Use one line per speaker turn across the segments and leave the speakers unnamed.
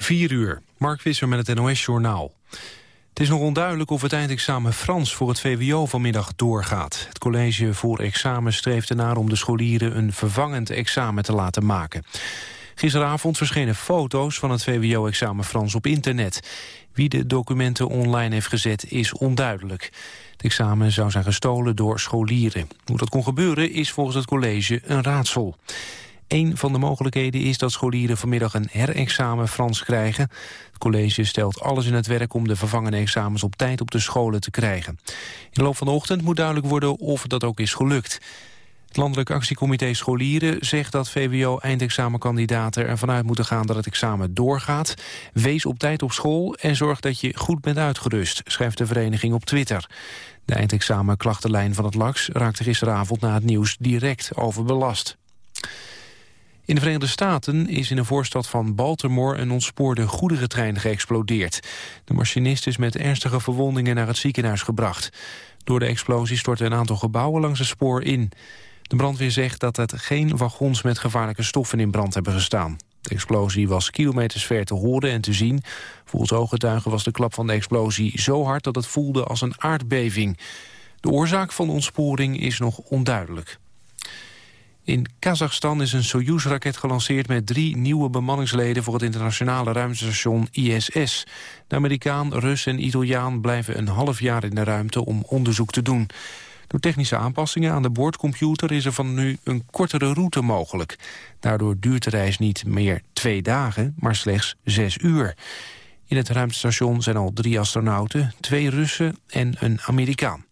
4 uur, Mark Visser met het NOS-journaal. Het is nog onduidelijk of het eindexamen Frans voor het VWO vanmiddag doorgaat. Het college voor examen streeft ernaar om de scholieren een vervangend examen te laten maken. Gisteravond verschenen foto's van het VWO-examen Frans op internet. Wie de documenten online heeft gezet is onduidelijk. Het examen zou zijn gestolen door scholieren. Hoe dat kon gebeuren is volgens het college een raadsel. Een van de mogelijkheden is dat scholieren vanmiddag een herexamen Frans krijgen. Het college stelt alles in het werk om de vervangende examens op tijd op de scholen te krijgen. In de loop van de ochtend moet duidelijk worden of dat ook is gelukt. Het Landelijk Actiecomité Scholieren zegt dat VWO-eindexamenkandidaten ervan uit moeten gaan dat het examen doorgaat. Wees op tijd op school en zorg dat je goed bent uitgerust, schrijft de vereniging op Twitter. De eindexamenklachtenlijn van het LAX raakte gisteravond na het nieuws direct overbelast. In de Verenigde Staten is in een voorstad van Baltimore een ontspoorde goederentrein geëxplodeerd. De machinist is met ernstige verwondingen naar het ziekenhuis gebracht. Door de explosie stortten een aantal gebouwen langs het spoor in. De brandweer zegt dat het geen wagons met gevaarlijke stoffen in brand hebben gestaan. De explosie was kilometers ver te horen en te zien. Volgens ooggetuigen was de klap van de explosie zo hard dat het voelde als een aardbeving. De oorzaak van de ontsporing is nog onduidelijk. In Kazachstan is een Soyuz-raket gelanceerd met drie nieuwe bemanningsleden voor het internationale ruimtestation ISS. De Amerikaan, Rus en Italiaan blijven een half jaar in de ruimte om onderzoek te doen. Door technische aanpassingen aan de boordcomputer is er van nu een kortere route mogelijk. Daardoor duurt de reis niet meer twee dagen, maar slechts zes uur. In het ruimtestation zijn al drie astronauten, twee Russen en een Amerikaan.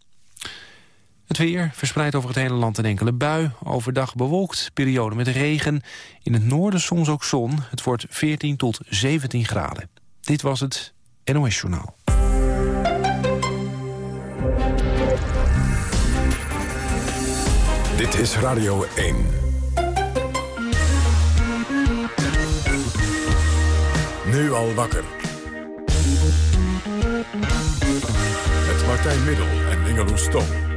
Het weer verspreidt over het hele land een enkele bui. Overdag bewolkt, periode met regen. In het noorden soms ook zon. Het wordt 14 tot 17 graden. Dit was het NOS Journaal.
Dit is Radio 1. Nu al wakker. Met Martijn Middel en Ingeloes Stom.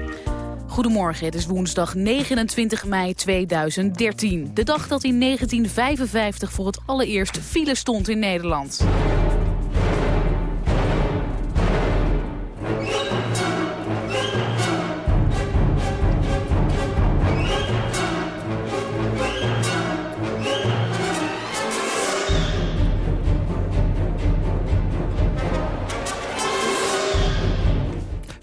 Goedemorgen, het is woensdag 29 mei 2013. De dag dat in 1955 voor het allereerst file stond in Nederland.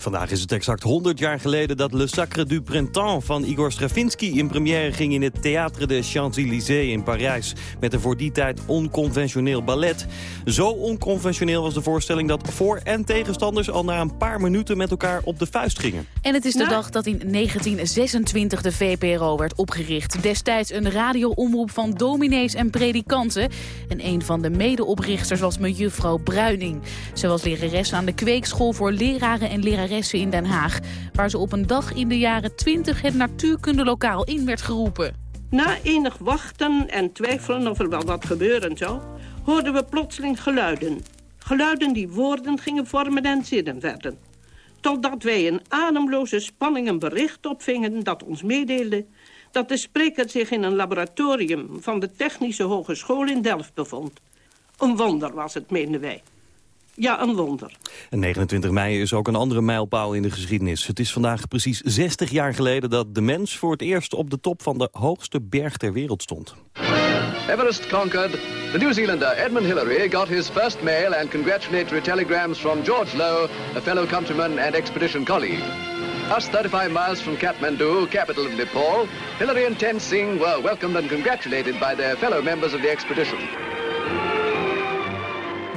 Vandaag is het exact 100 jaar geleden dat Le Sacre du Printemps van Igor Stravinsky in première ging in het Théâtre de Champs-Élysées in Parijs. Met een voor die tijd onconventioneel ballet. Zo onconventioneel was de voorstelling dat voor- en tegenstanders al na een paar minuten met elkaar op de vuist gingen.
En het is de dag dat in 1926 de VPRO werd opgericht. Destijds een radioomroep van dominees en predikanten. En een van de medeoprichters was mevrouw Bruining. Ze was lerares aan de kweekschool voor leraren en leraressen in Den Haag... waar ze op een dag in de jaren 20 het natuurkundelokaal in werd geroepen.
Na enig wachten en twijfelen of er wel wat gebeuren zou... hoorden we plotseling geluiden. Geluiden die woorden gingen vormen en zinnen werden. Totdat wij in ademloze spanning een bericht opvingen dat ons meedeelde... dat de spreker zich in een laboratorium van de Technische Hogeschool in Delft bevond. Een wonder was het, meenden wij. Ja, een wonder.
En 29 mei is ook een andere mijlpaal in de geschiedenis. Het is vandaag precies 60 jaar geleden dat de mens voor het eerst op de top van de hoogste berg ter wereld stond.
Everest conquered. The New Zealander Edmund Hillary got his first mail and congratulatory telegrams from George Lowe, a fellow countryman and expedition colleague. Us 35 miles from Kathmandu, capital of Nepal, Hillary and Tenzing were welcomed and congratulated by their fellow members of the expedition.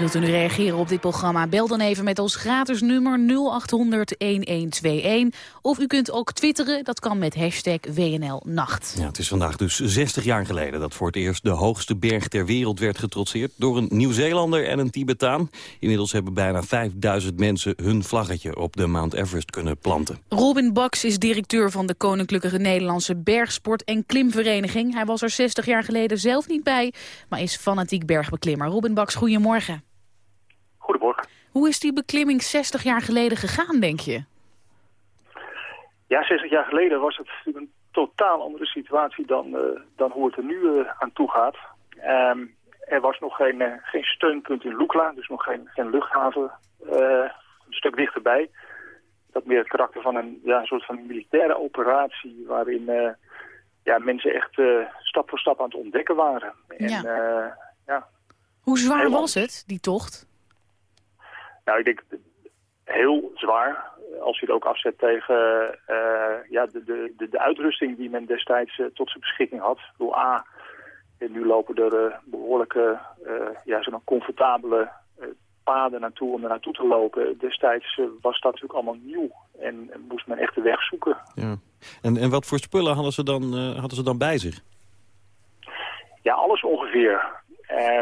Wilt u nu reageren op dit programma? Bel dan even met ons gratis nummer 0800-1121. Of u kunt ook twitteren, dat kan met hashtag WNLNacht.
Ja, het is vandaag dus 60 jaar geleden dat voor het eerst de hoogste berg ter wereld werd getrotseerd... door een Nieuw-Zeelander en een Tibetaan. Inmiddels hebben bijna 5000 mensen hun vlaggetje op de Mount Everest kunnen planten.
Robin Baks is directeur van de Koninklijke Nederlandse Bergsport- en Klimvereniging. Hij was er 60 jaar geleden zelf niet bij, maar is fanatiek bergbeklimmer. Robin Baks, goedemorgen.
Goedemorgen.
Hoe is die beklimming 60 jaar geleden gegaan, denk je?
Ja, 60 jaar geleden was het een totaal andere situatie dan, uh, dan hoe het er nu uh, aan toe gaat. Um, er was nog geen, eh, geen steunpunt in Lukla, dus nog geen, geen luchthaven. eh, een stuk dichterbij. Dat meer het karakter van een, ja, een soort van militaire operatie... waarin eh, ja, mensen echt eh, stap voor stap aan het ontdekken waren. En,
Ja.
eh, ja.
Hoe zwaar was het, die tocht?
Nou, ik denk heel zwaar. Als je het ook afzet tegen eh, ja, de, de, de, de uitrusting die men destijds eh, tot zijn beschikking had. Ik bedoel, A, en nu lopen er eh, behoorlijke, eh, ja, zo'n comfortabele eh, paden naartoe om er naartoe te lopen. Destijds eh, was dat natuurlijk allemaal nieuw en, en moest men echt de weg zoeken.
Ja. En, en wat voor spullen hadden ze dan, eh, hadden ze dan bij zich?
Ja, alles ongeveer. Eh,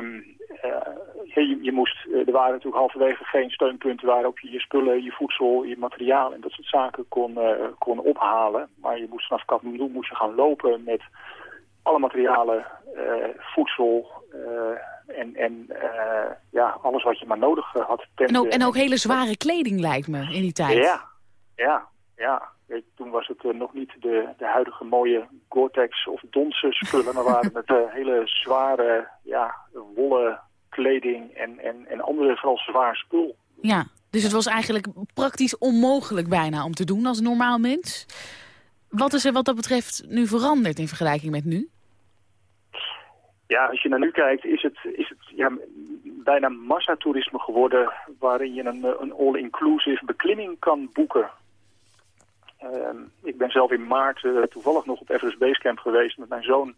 je, je moest, eh, er waren natuurlijk halverwege geen steunpunten waarop je je spullen, je voedsel, je materiaal en dat soort zaken kon, eh, kon ophalen. Maar je moest vanaf Kathmandu moest je gaan lopen met alle materialen, eh, voedsel en, en ja, alles wat je maar nodig had.
En ook,
Tenten
en ook hele zware kleding lijkt me in die tijd.
ja, ja, ja. Weet toen was het nog niet de, de huidige mooie Gore-Tex of Donse spullen, maar waren het hele zware, ja, wollen kleding en, en, en andere vooral zwaar spul.
Ja, dus het was eigenlijk praktisch onmogelijk bijna om te doen als normaal mens. Wat is er wat dat betreft nu veranderd in vergelijking met nu?
Ja, als je naar nu kijkt, is het, is het ja, bijna massatoerisme geworden... waarin je een, een all-inclusive beklimming kan boeken. Ehm, ik ben zelf in maart eh, toevallig nog op Everest Basecamp geweest met mijn zoon.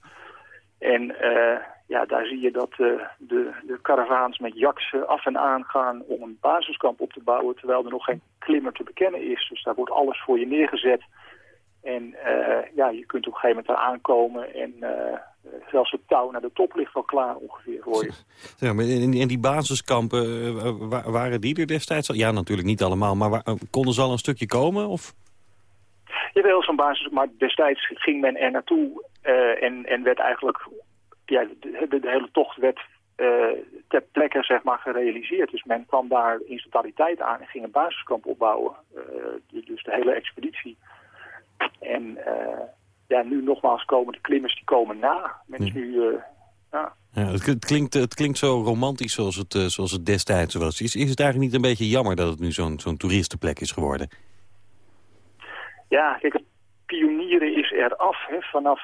En eh, ja, daar zie je dat eh, de, de caravaans met jaks eh, af en aan gaan om een basiskamp op te bouwen... terwijl er nog geen klimmer te bekennen is. Dus daar wordt alles voor je neergezet... En eh, ja, je kunt op een gegeven moment daar aankomen en eh, zelfs het touw naar de top ligt al klaar ongeveer voor je.
Ja, maar in die basiskampen, wa- waren die er destijds al? Ja, natuurlijk niet allemaal, maar konden ze al een stukje komen? Of?
Jawel, zo'n basis, maar destijds ging men er naartoe en, en werd eigenlijk, ja, de, hele tocht werd eh, ter plekke zeg maar gerealiseerd. Dus men kwam daar in totaliteit aan en ging een basiskamp opbouwen. Eh, dus de hele expeditie. En eh, ja, nu nogmaals komen de klimmers die komen na. Men is nu, ja,
Ja, het, klinkt, het klinkt zo romantisch zoals het, zoals het destijds was. Is, is het eigenlijk niet een beetje jammer dat het nu zo'n zo'n toeristenplek is geworden?
Ja, kijk, het pionieren is eraf. Hè. Vanaf,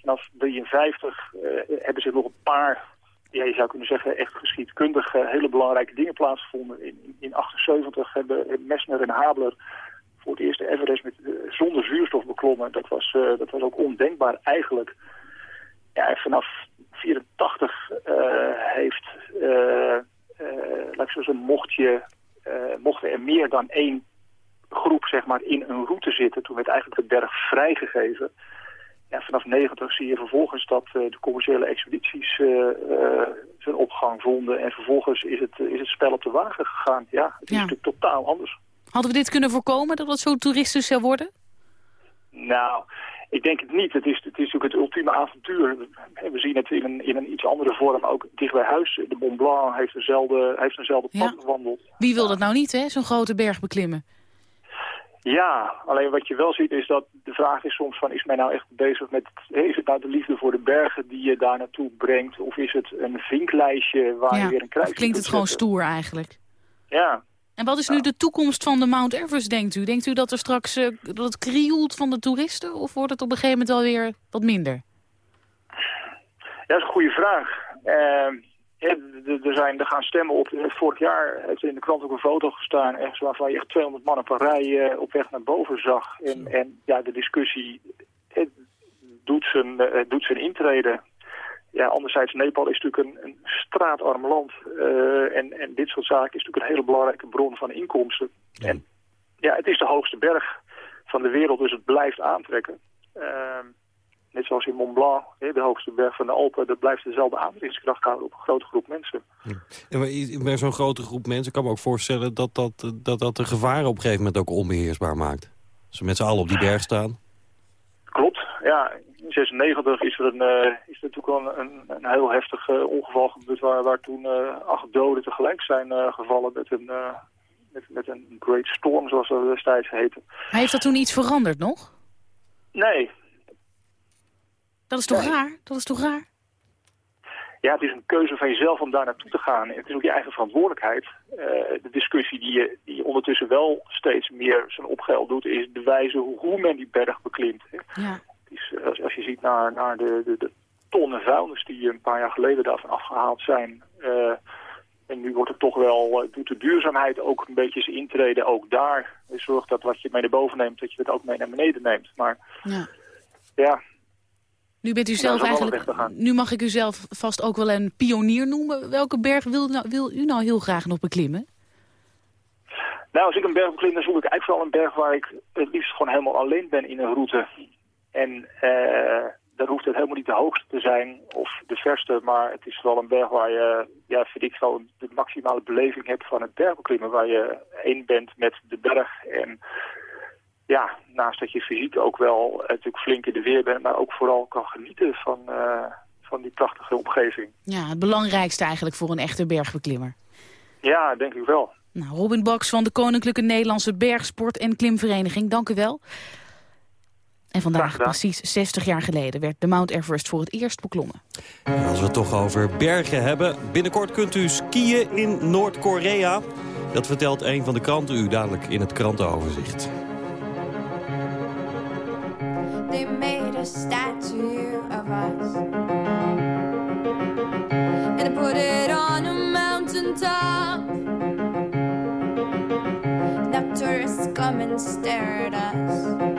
vanaf 53 eh, hebben zich nog een paar, ja, je zou kunnen zeggen, echt geschiedkundige hele belangrijke dingen plaatsgevonden. In, in 78 hebben Messner en Habler voor het eerst de Everest met, eh, zonder zuurstof beklommen. Dat was, eh, dat was ook ondenkbaar eigenlijk. Ja, vanaf 84 eh, heeft, eh, eh, laat ik zeggen, mocht je, eh, mochten er meer dan één groep zeg maar, in een route zitten. Toen werd eigenlijk de berg vrijgegeven. Vanaf 90 zie je vervolgens dat eh, de commerciële expedities eh, eh, zijn opgang vonden. En vervolgens is het, is het spel op de wagen gegaan. Ja, het is
Ja.
natuurlijk totaal anders.
Hadden we dit kunnen voorkomen, dat het zo toeristisch zou worden?
Nou, ik denk het niet. Het is, het is natuurlijk het ultieme avontuur. We zien het in een, in een iets andere vorm ook dicht bij huis. De Mont Blanc heeft eenzelfde, heeft eenzelfde
Ja.
pad bewandeld.
Wie wil dat nou niet, hè? Zo'n grote berg beklimmen.
Ja, alleen wat je wel ziet is dat de vraag is soms van is men nou echt bezig met, is het nou de liefde voor de bergen die je daar naartoe brengt? Of is het een vinklijstje waar je weer een kruis
of klinkt het gewoon stoer eigenlijk?
Ja,
En wat is nu de toekomst van de Mount Everest, denkt u? Denkt u dat er straks eh, dat het krioelt van de toeristen? Of wordt het op een gegeven moment alweer wat minder?
Ja, dat is een goede vraag. D- er, zijn, er gaan stemmen op. Eh, Vorig jaar heeft er in de krant ook een foto gestaan... Ergens waarvan je echt 200 man op een rij eh, op weg naar boven zag. En, en ja, de discussie eh, doet, zijn, doet zijn intrede. Ja, anderzijds, Nepal is natuurlijk een, een straatarm land. en, en dit soort zaken is natuurlijk een hele belangrijke bron van inkomsten. En ja, het is de hoogste berg van de wereld, dus het blijft aantrekken. Ehm, net zoals in Mont Blanc, hè, de hoogste berg van de Alpen, dat blijft dezelfde aantrekkingskracht houden op een grote groep mensen.
Ja, i- bij zo'n grote groep mensen kan ik me ook voorstellen dat dat, dat, dat de gevaren op een gegeven moment ook onbeheersbaar maakt. Als ze met z'n allen op die berg staan.
Klopt, ja. In 96 is er, een, eh, is er natuurlijk wel een, een, een heel heftig eh, ongeval gebeurd waar, waar toen eh, acht doden tegelijk zijn eh, gevallen met een, eh, met, met een great storm, zoals dat destijds heette.
Maar heeft dat toen iets veranderd nog?
Nee,
Dat is toch raar? Dat is toch raar?
ja, het is een keuze van jezelf om daar naartoe te gaan. En het is ook je eigen verantwoordelijkheid. de discussie die je, die je ondertussen wel steeds meer zijn opgeld doet... is de wijze hoe, hoe men die berg beklimt. Ja. Is, als, als, je ziet naar, naar de, de, de tonnen vuilnis die een paar jaar geleden daarvan afgehaald zijn... En nu wordt het toch wel, doet de duurzaamheid ook een beetje zijn intreden ook daar. Zorgt dat wat je mee naar boven neemt, dat je het ook mee naar beneden neemt. Maar ja, ja
nu bent u zelf eigenlijk, nu mag ik u zelf vast ook wel een pionier noemen. Welke berg wil, nou, wil u nou heel graag nog beklimmen?
Nou, als ik een berg beklim, dan zoek ik eigenlijk vooral een berg waar ik het liefst gewoon helemaal alleen ben in een route. En uh, dan hoeft het helemaal niet de hoogste te zijn of de verste, maar het is wel een berg waar je, ja, vind ik zo, de maximale beleving hebt van het bergbeklimmen, waar je één bent met de berg en ja, naast dat je fysiek ook wel natuurlijk flink in de weer bent, maar ook vooral kan genieten van, uh, van die prachtige omgeving.
Ja, het belangrijkste eigenlijk voor een echte bergbeklimmer.
Ja, denk ik wel.
Nou, Robin Baks van de Koninklijke Nederlandse Bergsport- en Klimvereniging, dank u wel. En vandaag, precies 60 jaar geleden, werd de Mount Everest voor het eerst beklommen.
En als we het toch over bergen hebben, binnenkort kunt u skiën in Noord-Korea. Dat vertelt een van de kranten u dadelijk in het krantenoverzicht. A statue of us. And I put it on a mountaintop. Now tourists come and stare at us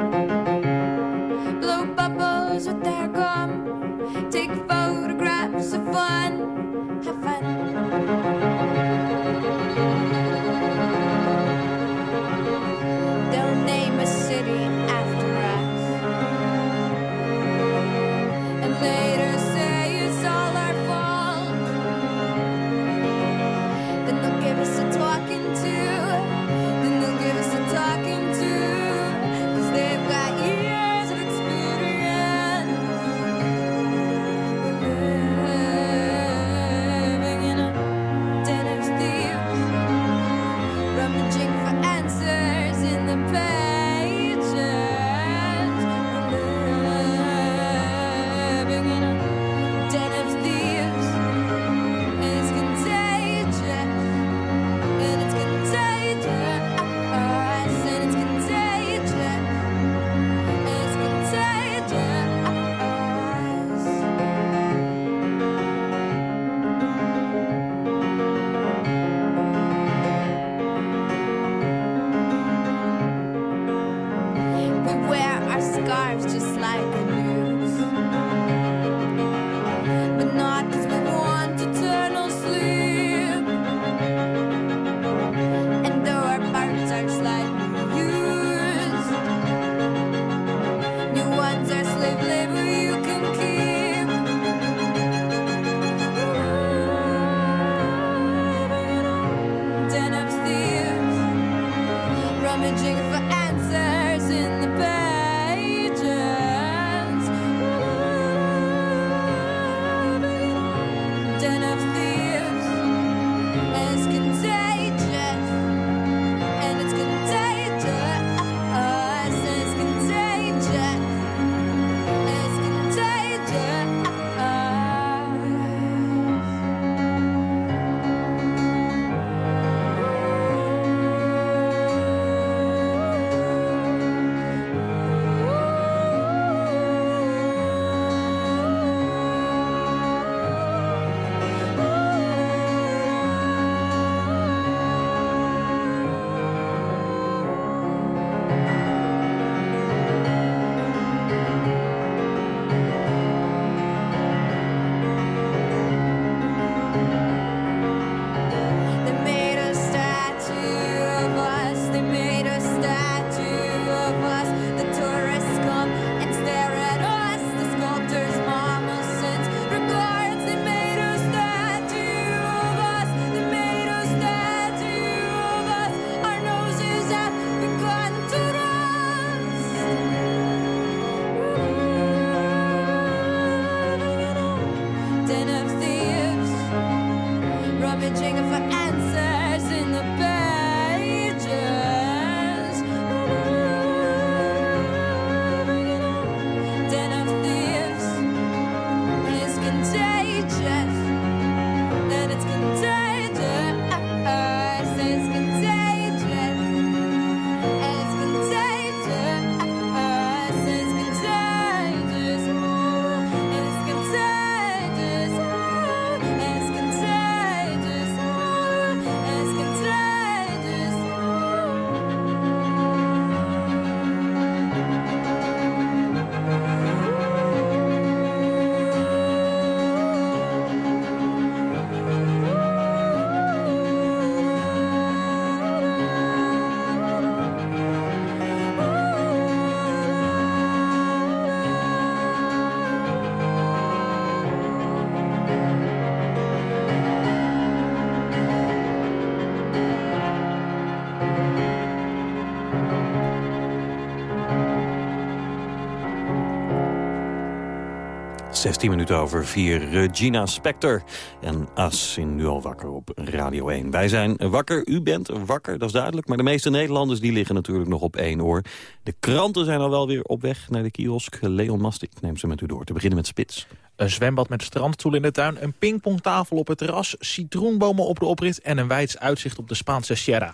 16 minuten over 4. Regina Spector en As in Nu al wakker op Radio 1. Wij zijn wakker, u bent wakker, dat is duidelijk. Maar de meeste Nederlanders die liggen natuurlijk nog op één oor. De kranten zijn al wel weer op weg naar de kiosk. Leon Mastik neemt ze met u door. Te beginnen met Spits.
Een zwembad met strandstoel in de tuin, een pingpongtafel op het terras... citroenbomen op de oprit en een wijds uitzicht op de Spaanse Sierra.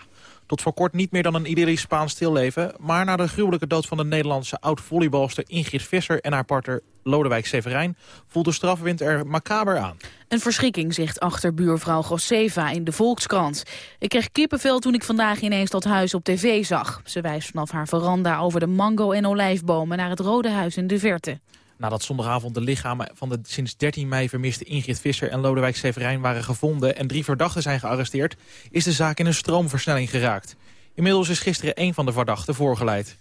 Tot voor kort niet meer dan een idyllisch Spaans stilleven... maar na de gruwelijke dood van de Nederlandse oud-volleybalster Ingrid Visser... en haar partner Lodewijk Severijn voelt de strafwind er macaber aan.
Een verschrikking, zegt achterbuurvrouw Goseva in de Volkskrant. Ik kreeg kippenvel toen ik vandaag ineens dat huis op tv zag. Ze wijst vanaf haar veranda over de mango- en olijfbomen... naar het Rode Huis in de verte.
Nadat zondagavond de lichamen van de sinds 13 mei vermiste Ingrid Visser en Lodewijk Severijn waren gevonden en drie verdachten zijn gearresteerd, is de zaak in een stroomversnelling geraakt. Inmiddels is gisteren één van de verdachten voorgeleid.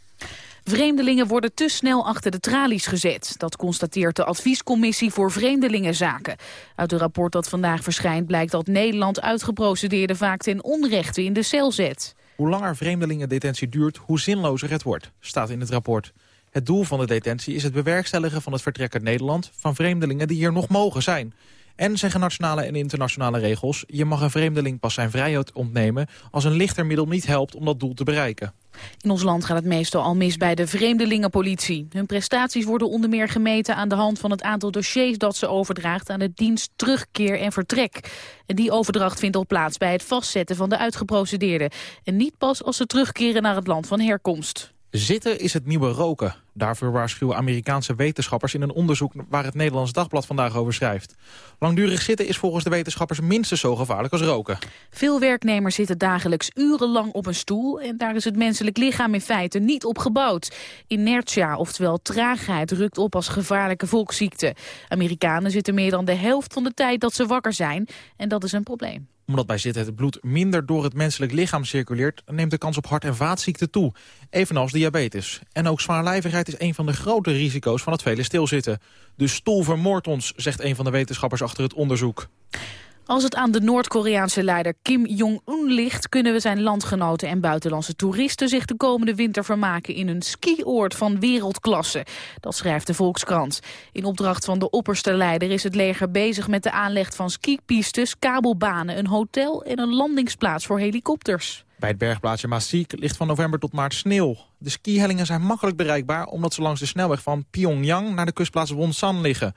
Vreemdelingen worden te snel achter de tralies gezet. Dat constateert de Adviescommissie voor Vreemdelingenzaken. Uit een rapport dat vandaag verschijnt blijkt dat Nederland uitgeprocedeerden vaak ten onrechte in de cel zet.
Hoe langer vreemdelingendetentie duurt, hoe zinlozer het wordt, staat in het rapport. Het doel van de detentie is het bewerkstelligen van het vertrek uit Nederland... van vreemdelingen die hier nog mogen zijn. En zeggen nationale en internationale regels... je mag een vreemdeling pas zijn vrijheid ontnemen... als een lichter middel niet helpt om dat doel te bereiken.
In ons land gaat het meestal al mis bij de vreemdelingenpolitie. Hun prestaties worden onder meer gemeten aan de hand van het aantal dossiers dat ze overdraagt aan de dienst terugkeer en vertrek. En die overdracht vindt al plaats bij het vastzetten van de uitgeprocedeerden. En niet pas als ze terugkeren naar het land van herkomst.
Zitten is het nieuwe roken. Daarvoor waarschuwen Amerikaanse wetenschappers in een onderzoek waar het Nederlands Dagblad vandaag over schrijft. Langdurig zitten is volgens de wetenschappers minstens zo gevaarlijk als roken.
Veel werknemers zitten dagelijks urenlang op een stoel en daar is het menselijk lichaam in feite niet op gebouwd. Inertia, oftewel traagheid, rukt op als gevaarlijke volksziekte. Amerikanen zitten meer dan de helft van de tijd dat ze wakker zijn en dat is een probleem
omdat bij zitten het bloed minder door het menselijk lichaam circuleert... neemt de kans op hart- en vaatziekten toe, evenals diabetes. En ook zwaarlijvigheid is een van de grote risico's van het vele stilzitten. De stoel vermoordt ons, zegt een van de wetenschappers achter het onderzoek.
Als het aan de Noord-Koreaanse leider Kim Jong-un ligt... kunnen we zijn landgenoten en buitenlandse toeristen... zich de komende winter vermaken in een skioord van wereldklasse. Dat schrijft de Volkskrant. In opdracht van de opperste leider is het leger bezig... met de aanleg van skipistes, kabelbanen, een hotel... en een landingsplaats voor helikopters.
Bij het bergplaatsje Maasik ligt van november tot maart sneeuw. De skihellingen zijn makkelijk bereikbaar... omdat ze langs de snelweg van Pyongyang naar de kustplaats Wonsan liggen...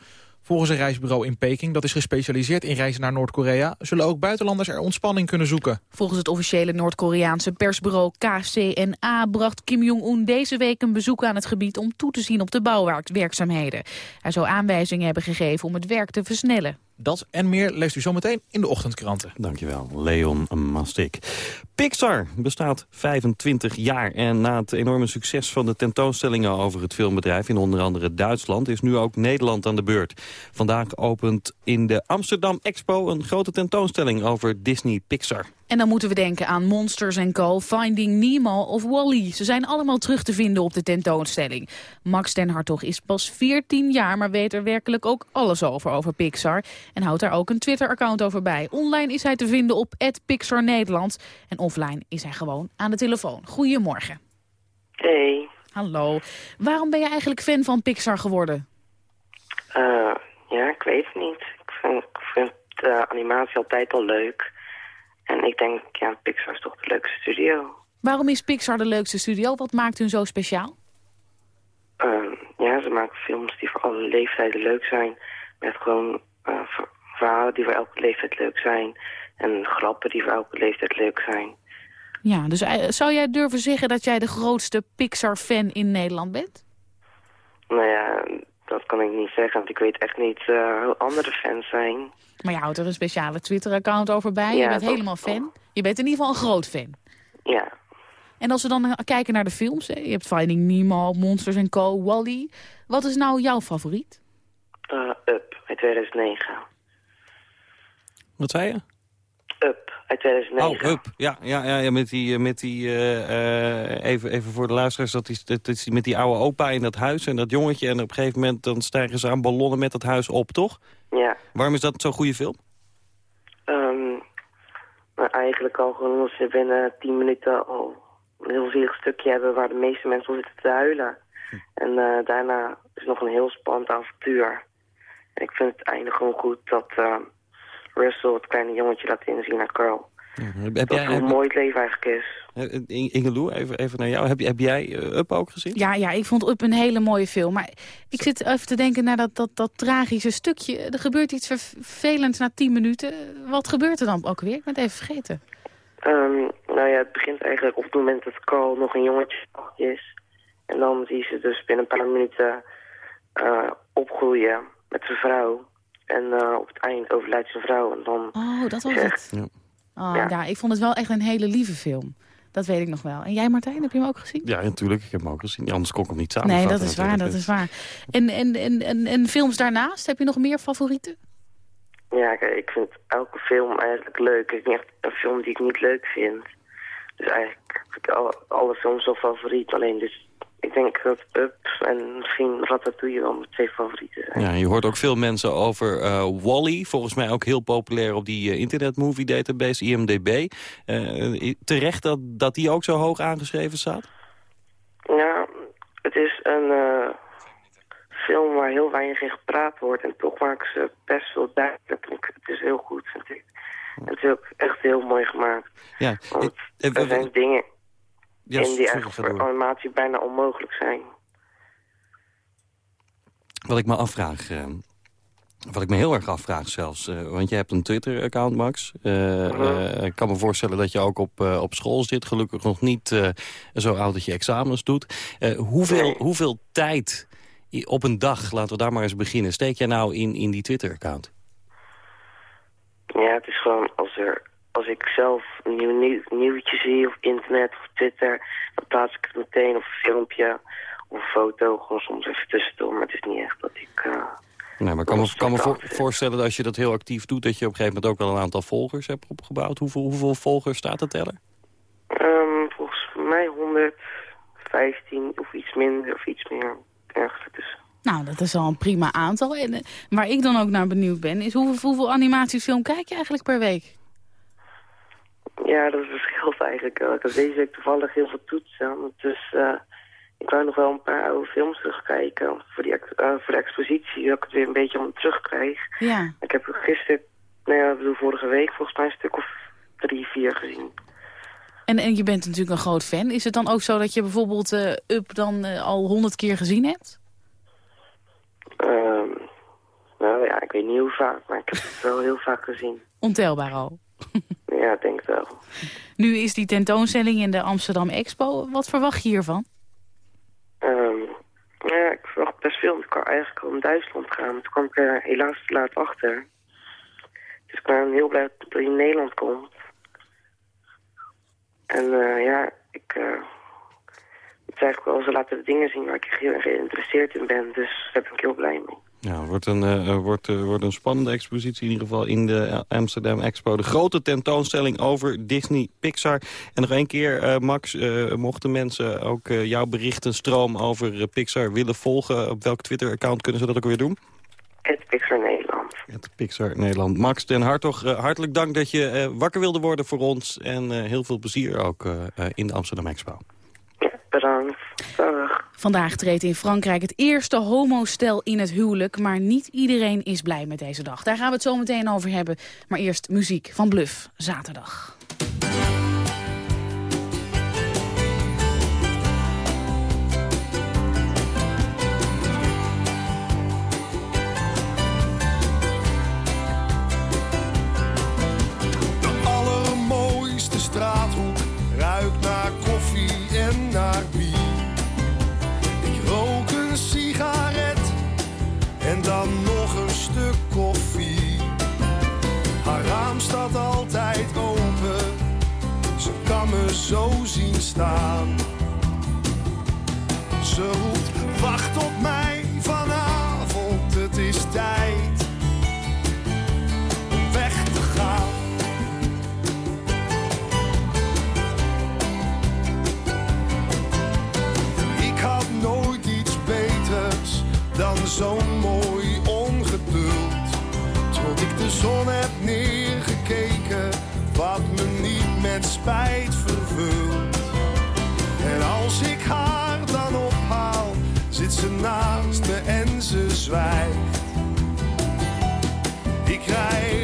Volgens een reisbureau in Peking, dat is gespecialiseerd in reizen naar Noord-Korea... zullen ook buitenlanders er ontspanning kunnen zoeken.
Volgens het officiële Noord-Koreaanse persbureau KCNA... bracht Kim Jong-un deze week een bezoek aan het gebied... om toe te zien op de bouwwerkzaamheden. Hij zou aanwijzingen hebben gegeven om het werk te versnellen.
Dat en meer leest u zometeen in de ochtendkranten.
Dankjewel, Leon Mastik. Pixar bestaat 25 jaar en na het enorme succes van de tentoonstellingen over het filmbedrijf in onder andere Duitsland is nu ook Nederland aan de beurt. Vandaag opent in de Amsterdam Expo een grote tentoonstelling over Disney Pixar.
En dan moeten we denken aan Monsters Co., Finding Nemo of Wally. Ze zijn allemaal terug te vinden op de tentoonstelling. Max den Hartog is pas 14 jaar, maar weet er werkelijk ook alles over, over Pixar. En houdt daar ook een Twitter-account over bij. Online is hij te vinden op Pixar Nederland. En offline is hij gewoon aan de telefoon. Goedemorgen.
Hey.
Hallo. Waarom ben je eigenlijk fan van Pixar geworden?
Uh, ja, ik weet het niet. Ik vind, ik vind de animatie altijd al leuk. En ik denk, ja, Pixar is toch de leukste studio.
Waarom is Pixar de leukste studio? Wat maakt hun zo speciaal?
Uh, ja, ze maken films die voor alle leeftijden leuk zijn. Met gewoon uh, verhalen die voor elke leeftijd leuk zijn. En grappen die voor elke leeftijd leuk zijn.
Ja, dus uh, zou jij durven zeggen dat jij de grootste Pixar-fan in Nederland bent?
Nou ja, dat kan ik niet zeggen, want ik weet echt niet uh, hoe andere fans zijn.
Maar je houdt er een speciale Twitter-account over bij. Ja, je bent helemaal fan. Je bent in ieder geval een groot fan.
Ja.
En als we dan kijken naar de films, hè? je hebt Finding Nemo, Monsters Co., Wally. Wat is nou jouw favoriet?
Uh, Up, uit 2009.
Wat zei je?
Up, uit 2009.
Oh, Up. Ja, ja, ja, ja met die, met die uh, uh, even, even voor de luisteraars, dat is, dat is met die oude opa in dat huis en dat jongetje. En op een gegeven moment dan stijgen ze aan ballonnen met dat huis op, toch?
Ja.
Waarom is dat zo'n goede film?
Um, nou, eigenlijk al gewoon omdat ze binnen 10 minuten al een heel zielig stukje hebben waar de meeste mensen al zitten te huilen. Hm. En uh, daarna is nog een heel spannend avontuur. En ik vind het einde gewoon goed dat uh, Russell het kleine jongetje laat inzien naar Carl. Heb, dat jij, hoe mooi het leven eigenlijk is.
Ingeloe, even, even naar jou. Heb, heb jij uh, Up ook gezien?
Ja, ja, ik vond Up een hele mooie film. Maar ik zit even te denken naar dat, dat, dat tragische stukje. Er gebeurt iets vervelends na tien minuten. Wat gebeurt er dan ook weer? Ik ben het even vergeten.
Um, nou ja, het begint eigenlijk op het moment dat Carl nog een jongetje is. En dan zie je ze dus binnen een paar minuten uh, opgroeien met zijn vrouw. En uh, op het eind overlijdt zijn vrouw. En dan
oh, dat was het. Ja. Oh, ja. ja. ik vond het wel echt een hele lieve film. Dat weet ik nog wel. En jij Martijn, heb je hem ook gezien?
Ja, natuurlijk. Ik heb hem ook gezien. Anders kon ik hem niet samen.
Nee, dat is waar, dat is waar. En, en, en, en, en films daarnaast, heb je nog meer favorieten?
Ja, kijk, ik vind elke film eigenlijk leuk. Is niet echt een film die ik niet leuk vind. Dus eigenlijk vind ik alle, alle films wel favoriet. Alleen dus ik denk dat Up en misschien Ratatouille wel mijn twee favorieten zijn.
Ja, je hoort ook veel mensen over uh, Wally. Volgens mij ook heel populair op die uh, internet movie database, IMDB. Uh, terecht dat, dat die ook zo hoog aangeschreven staat?
Ja, het is een film waar heel weinig in gepraat wordt. En toch maken ze best wel duidelijk. Het is heel goed, vind ik. En het is ook echt heel mooi gemaakt. Ja. Want er zijn dingen in die eigenlijk voor animatie bijna onmogelijk zijn.
Wat ik me afvraag... Uh, wat ik me heel erg afvraag zelfs, uh, want je hebt een Twitter-account, Max. Uh, ik kan me voorstellen dat je ook op, op school zit. Gelukkig nog niet zo oud dat je examens doet. hoeveel, hoeveel tijd op een dag, laten we daar maar eens beginnen... steek jij nou in, in die Twitter-account?
Ja, het is gewoon als er als ik zelf een nieuw, nieuwtje zie op internet of Twitter, dan plaats ik het meteen of een filmpje of een foto, gewoon soms even tussendoor. Maar het is niet echt dat ik... Uh,
nee, maar ik kan me, kan me voorstellen dat als je dat heel actief doet, dat je op een gegeven moment ook wel een aantal volgers hebt opgebouwd. Hoeveel, hoeveel volgers staat er teller?
Um, volgens mij 115 of iets minder of iets meer. Ergens tussen.
Nou, dat is al een prima aantal. En uh, waar ik dan ook naar benieuwd ben, is hoeveel, hoeveel animatiefilm kijk je eigenlijk per week?
Ja, dat verschilt eigenlijk. Ik had deze week toevallig heel veel toetsen. Dus uh, ik wou nog wel een paar oude films terugkijken. Voor, die, uh, voor de expositie, dat ik het weer een beetje om terugkrijg.
Ja.
Ik heb gisteren, nou ja, ik bedoel vorige week, volgens mij een stuk of drie, vier gezien.
En, en je bent natuurlijk een groot fan. Is het dan ook zo dat je bijvoorbeeld uh, Up dan al honderd keer gezien hebt?
Um, nou ja, ik weet niet hoe vaak, maar ik heb het wel heel vaak gezien.
Ontelbaar al?
Ja, ik denk wel.
Nu is die tentoonstelling in de Amsterdam Expo. Wat verwacht je hiervan?
Um, ja, ik verwacht best veel. Ik kan eigenlijk al in Duitsland gaan. Maar toen kwam ik er helaas te laat achter. Dus ik ben heel blij dat hij in Nederland komt. En uh, ja, ik... Uh, het is eigenlijk wel, ze laten de dingen zien waar ik heel geïnteresseerd in ben. Dus daar ben ik heel blij mee.
Ja, het wordt een, uh, wordt, uh, wordt een spannende expositie in ieder geval in de Amsterdam Expo. De grote tentoonstelling over Disney Pixar. En nog één keer, uh, Max, mochten mensen ook jouw berichtenstroom over Pixar willen volgen... op welk Twitter-account kunnen ze dat ook weer doen?
Het Pixar Nederland.
Het Pixar Nederland. Max ten Hartog, hartelijk dank dat je wakker wilde worden voor ons. En heel veel plezier ook in de Amsterdam Expo.
Bedankt.
Vandaag treedt in Frankrijk het eerste homostel in het huwelijk. Maar niet iedereen is blij met deze dag. Daar gaan we het zo meteen over hebben. Maar eerst muziek van Bluff, zaterdag.
zo Ze roept, wacht op mij vanavond, het is tijd om weg te gaan. Ik had nooit iets beters dan zo'n mooi ongeduld. Tot ik de zon heb neergekeken, wat me niet met spijt en ze naast me en ze zwijgt. Ik rij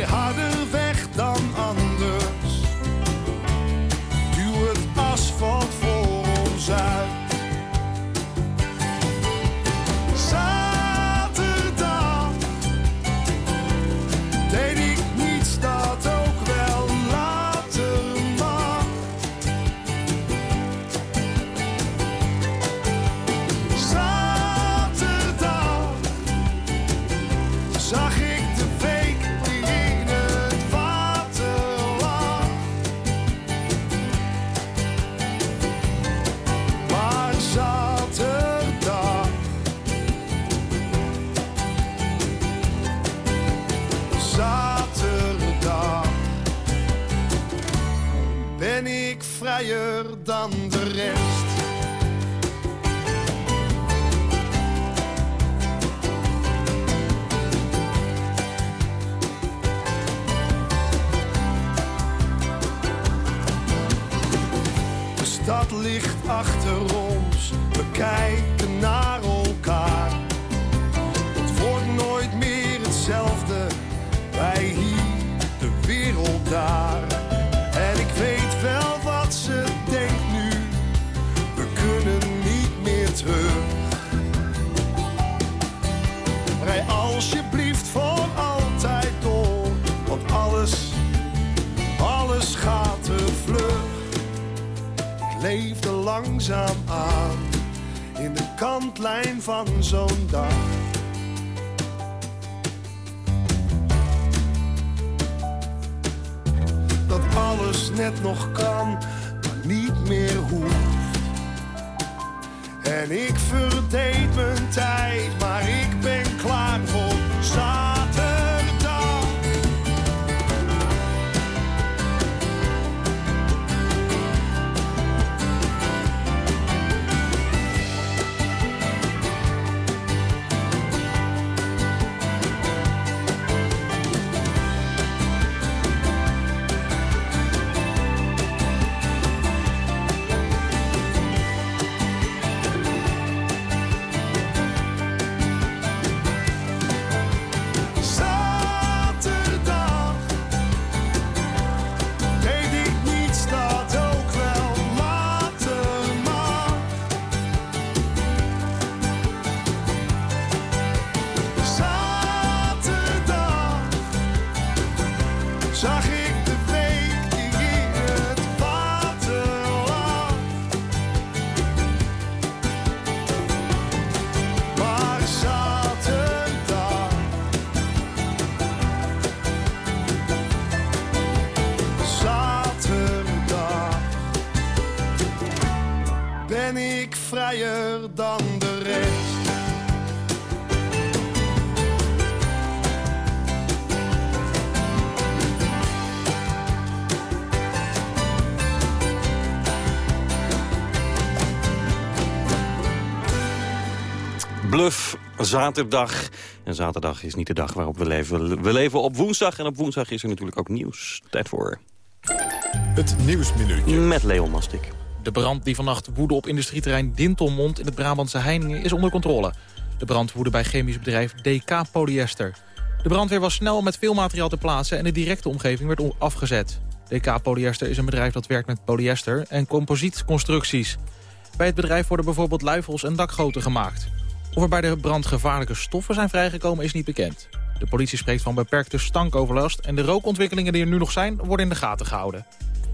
zaterdag.
En zaterdag is niet de dag waarop we leven. We leven op woensdag en op woensdag is er natuurlijk ook nieuws. Tijd voor
Het Nieuwsminuutje.
met Leon Mastik.
De brand die vannacht woedde op industrieterrein Dintelmond in het Brabantse Heiningen is onder controle. De brand woedde bij chemisch bedrijf DK Polyester. De brandweer was snel met veel materiaal te plaatsen en de directe omgeving werd afgezet. DK Polyester is een bedrijf dat werkt met polyester en composietconstructies. Bij het bedrijf worden bijvoorbeeld luifels en dakgoten gemaakt. Of er bij de brand gevaarlijke stoffen zijn vrijgekomen is niet bekend. De politie spreekt van beperkte stankoverlast... en de rookontwikkelingen die er nu nog zijn worden in de gaten gehouden.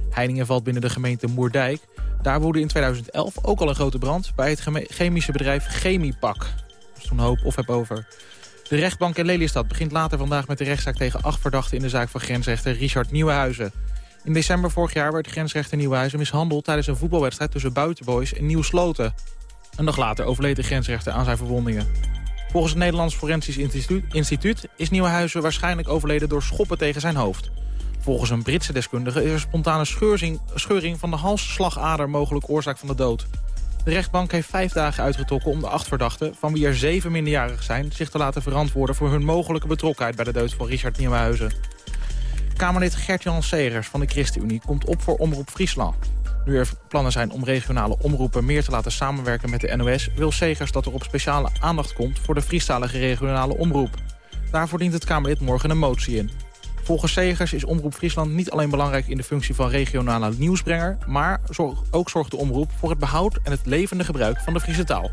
Heiningen valt binnen de gemeente Moerdijk. Daar woedde in 2011 ook al een grote brand... bij het chemische bedrijf Chemiepak. Is toen hoop of heb over. De rechtbank in Lelystad begint later vandaag met de rechtszaak... tegen acht verdachten in de zaak van grensrechter Richard Nieuwenhuizen. In december vorig jaar werd grensrechter Nieuwenhuizen mishandeld... tijdens een voetbalwedstrijd tussen Buitenboys en Nieuw Sloten. Een dag later overleed de grensrechter aan zijn verwondingen. Volgens het Nederlands Forensisch Instituut, is Nieuwenhuizen waarschijnlijk overleden door schoppen tegen zijn hoofd. Volgens een Britse deskundige is er spontane scheuring van de halsslagader mogelijk oorzaak van de dood. De rechtbank heeft vijf dagen uitgetrokken om de acht verdachten, van wie er zeven minderjarig zijn, zich te laten verantwoorden voor hun mogelijke betrokkenheid bij de dood van Richard Nieuwenhuizen. Kamerlid Gert-Jan Segers van de ChristenUnie komt op voor Omroep Friesland. Nu er plannen zijn om regionale omroepen meer te laten samenwerken met de NOS... wil Segers dat er op speciale aandacht komt voor de Friestalige regionale omroep. Daarvoor dient het Kamerlid morgen een motie in. Volgens Segers is Omroep Friesland niet alleen belangrijk in de functie van regionale nieuwsbrenger... maar ook zorgt de omroep voor het behoud en het levende gebruik van de Friese taal.